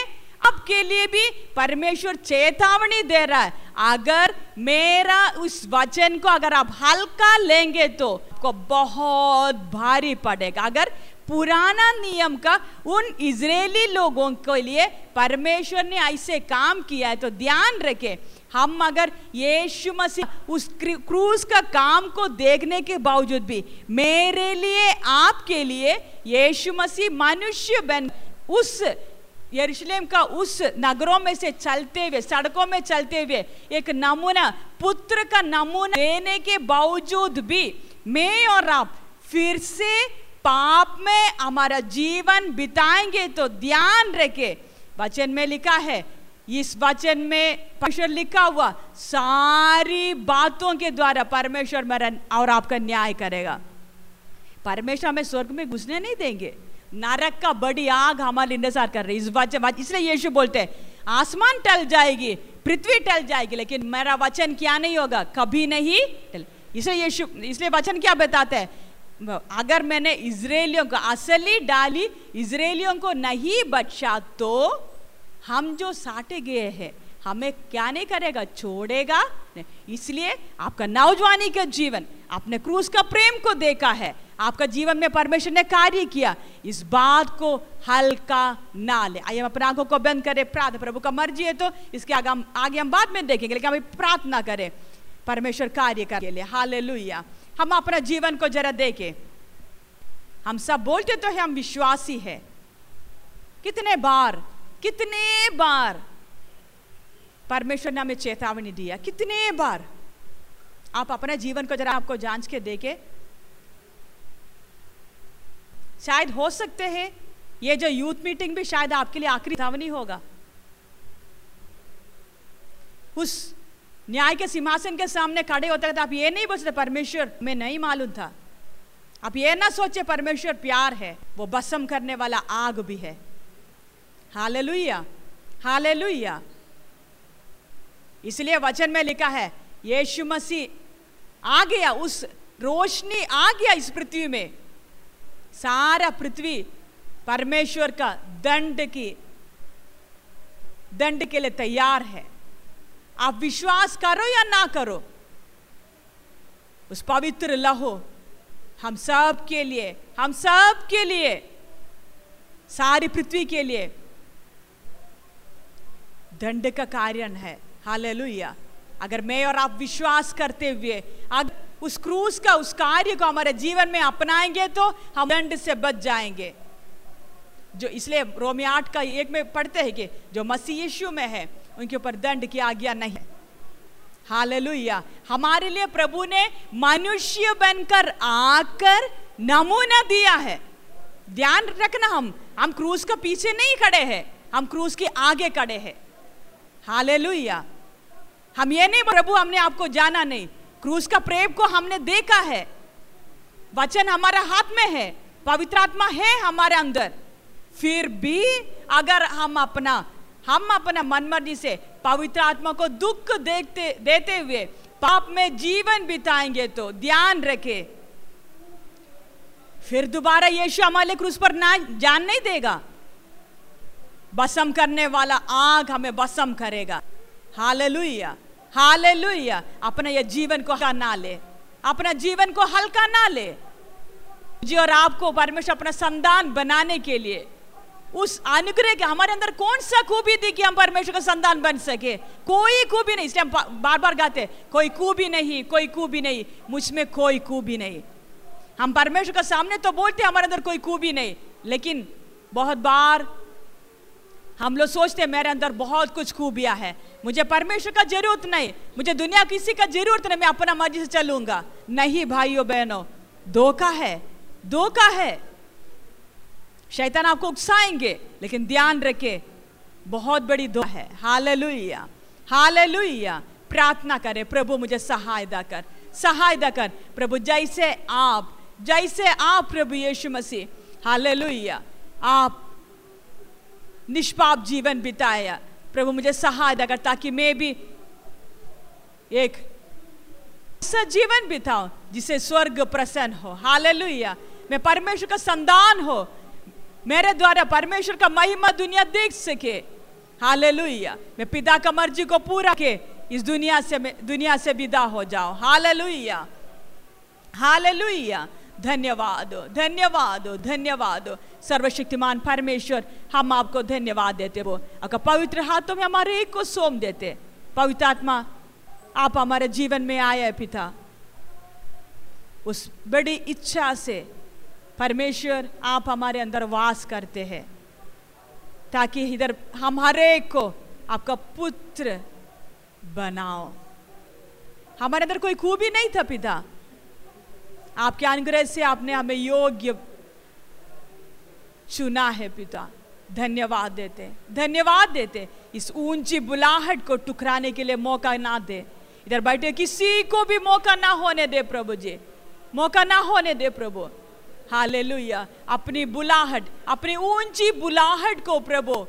आपके लिए भी। परमेश्वर चेतावनी दे रहा है। अगर मेरा उस वचन को अगर आप हल्का लेंगे तो आपको बहुत भारी पड़ेगा। अगर पुराना नियम का उन इजरायली लोगों के लिए परमेश्वर ने ऐसे काम किया है तो ध्यान रखें हम अगर यीशु मसीह उस क्रूस का काम को देखने के बावजूद भी मेरे लिए, आपके लिए यीशु मसीह मनुष्य बन, उस यरूशलेम का उस नगरों में से चलते हुए, सड़कों में चलते हुए एक नमूना, पुत्र का नमूना देने के बावजूद भी मैं और आप फिर से पाप में, हमारा जीवन बिताएँगे तो ध्यान रखे। वचन में लिखा है इस वचन में परमेश्वर लिखा हुआ, सारी बातों के द्वारा परमेश्वर मेरा और आपका न्याय करेगा। परमेश्वर हमें स्वर्ग में घुसने नहीं देंगे। नरक का बड़ी आग हमारे इंतज़ार कर रही इस वचन इसलिए यीशु बोलते हैं, आसमान टल जाएगी, पृथ्वी टल जाएगी, लेकिन मेरा वचन क्या नहीं होगा? कभी नहीं इसलिए यीशु, इसलिए वचन क्या बताते हैं? अगर मैंने इसराइलियों को असली डाली इसराइलियों को नहीं बचा तो हम जो साटे गए हैं, हमें क्या नहीं करेगा? छोड़ेगा? इसलिए आपका नौजवानी का जीवन, आपने क्रूस का प्रेम को देखा है। आपका जीवन में परमेश्वर ने कार्य किया। इस बात को हल्का ना ले। आइए हम अपने आँखों को बंद करें, प्रार्थना, प्रभु का मर्ज़ी है तो इसके आगे हम आगे हम बाद में देखेंगे, लेकिन हम प्रार्थना करें, परमेश्वर कार्य के लिए। हाल हम अपना जीवन को जरा देखें। हम सब बोलते तो है, हम विश्वासी है। कितने बार कितने बार? परमेश्वर ने हमें चेतावनी दिया कितने बार? आप अपने जीवन को जरा आपको जाँच के देखे शायद हो सकते हैं, ये जो यूथ मीटिंग भी शायद आपके लिए आखिरी चेतावनी होगा। उस न्याय के सिंहासन के सामने खड़े होते तो आप ये नहीं बोलते परमेश्वर, में नहीं मालूम था। आप ये ना सोचे, परमेश्वर प्यार है, वो बसम करने वाला आग भी है। Hallelujah hallelujah. इसलिए वचन में लिखा है, यीशु मसीह आ गया, उस रोशनी आ गया इस पृथ्वी में। सारा पृथ्वी परमेश्वर का दंड की, दंड के लिए तैयार है। आप विश्वास करो या ना करो, उस पवित्र लहो हम सब के लिए, हम सब के लिए, सारी पृथ्वी के लिए दंड का कार्य है। हालेलुया। अगर मैं और आप विश्वास करते हुए अगर उस क्रूस का, उस कार्य को हमारे जीवन में अपनाएँगे तो हम दंड से बच जाएँगे। जो इसलिए रोमी आठ का एक में पढ़ते हैं कि जो मसीह यीशु में है, उनके ऊपर दंड की आज्ञा नहीं हालेलुया। हमारे लिए प्रभु ने मनुष्य बनकर आकर नमूना दिया है। ध्यान रखना हम हम क्रूस के पीछे नहीं खड़े हैं, हम क्रूस के आगे खड़े हैं। हालेलुया। हम ये नहीं प्रभु, हमने आपको जाना नहीं। क्रूस का प्रेम को हमने देखा है। वचन हमारे हाथ में है। पवित्र आत्मा है हमारे अंदर। फिर भी अगर हम अपना हम अपना मनमर्जी से पवित्र आत्मा को दुख देखते, देते हुए पाप में जीवन बिताएँगे तो ध्यान रखे। फिर दोबारा यीशु हमारे क्रूस पर ना, जान नहीं देगा। बसम करने वाला आग हमें बसम करेगा। Hallelujah hallelujah. अपने ये जीवन को हल्का ना ले, अपना जीवन को हल्का ना ले। जी, और आपको परमेश्वर अपना संतान बनाने के लिए उस अनुग्रह के हमारे अंदर कौन सा खूबी थी कि हम परमेश्वर का संतान बन सके? कोई खूबी नहीं, इसलिए हम बार बार गाते कोई खूबी नहीं, कोई खूबी नहीं, मुझमें कोई खूबी नहीं। हम परमेश्वर के सामने तो बोलते हमारे अंदर कोई खूबी नहीं, लेकिन बहुत बार हम लोग सोचते हैं, मेरे अंदर बहुत कुछ खूबियाँ है। मुझे परमेश्वर का ज़रूरत नहीं, मुझे दुनिया किसी का ज़रूरत नहीं, मैं अपना मर्ज़ी से चलूँगा। नहीं, भाइयों, बहनों, धोखा है धोखा है। शैतान आपको उकसाएँगे, लेकिन ध्यान रखे, बहुत बड़ी दुआ है। Hallelujah hallelujah hallelujah. प्रार्थना करे, प्रभु, मुझे सहायता कर सहायता कर। प्रभु, जैसे आप जैसे आप, प्रभु यीशु मसीह, हालेलुया। आप निष्पाप जीवन बिताया। प्रभु मुझे सहायता कर ताकि मैं भी एक ऐसा जीवन बिताऊं, जिसे स्वर्ग प्रसन्न हो। हालेलुया। मैं परमेश्वर का संदान हो। मेरे द्वारा परमेश्वर का महिमा दुनिया देख सके। हालेलुया। मैं पिता का मर्ज़ी को पूरा के इस दुनिया से दुनिया से विदा हो जाओ हालेलुया। हालेलुया। धन्यवाद धन्यवाद धन्यवाद। सर्वशक्तिमान परमेश्वर, हम आपको धन्यवाद देते वो। अगर पवित्र हाथों में हमारे एक को सोम देते, पवित्र आत्मा, आप हमारे जीवन में आए पिता। उस बड़ी इच्छा से परमेश्वर आप हमारे अंदर वास करते हैं, ताकि इधर हम हर एक को आपका पुत्र बनाओ। हमारे अंदर कोई खूबी नहीं था पिता। आपके अनुग्रह से आपने हमें योग्य चुना है पिता। धन्यवाद देते धन्यवाद देते इस ऊँची बुलाहट को टुकराने के लिए मौका ना दे। इधर बैठे, किसी को भी मौका ना होने दे प्रभु जी। मौका ना होने दे प्रभु। हालेलुया। अपनी बुलाहट, अपनी ऊँची बुलाहट को प्रभु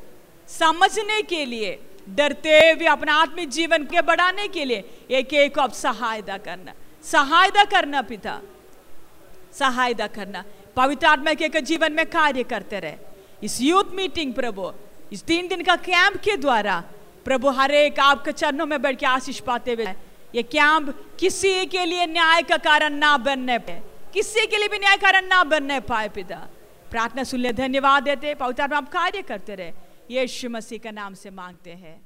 समझने के लिए, डरते हुए अपना आत्मिक जीवन के बढ़ाने के लिए एक एक को अब सहायता करना। सहायता करना पिता। सहायता करना। पवित्र आत्मा के जीवन में कार्य करते रहे। इस यूथ मीटिंग प्रभु, इस तीन दिन का कैंप के द्वारा प्रभु हर एक आपके चरणों में बैठ के आशीष पाते हुए, ये कैंप किसी के लिए न्याय का कारण ना बनने पाए। किसी के लिए भी न्याय कारण ना बनने पाए पिता। प्रार्थना सुन ले धन्यवाद देते पवित्र आप कार्य करते रहे। यीशु मसीह का नाम से मांगते हैं।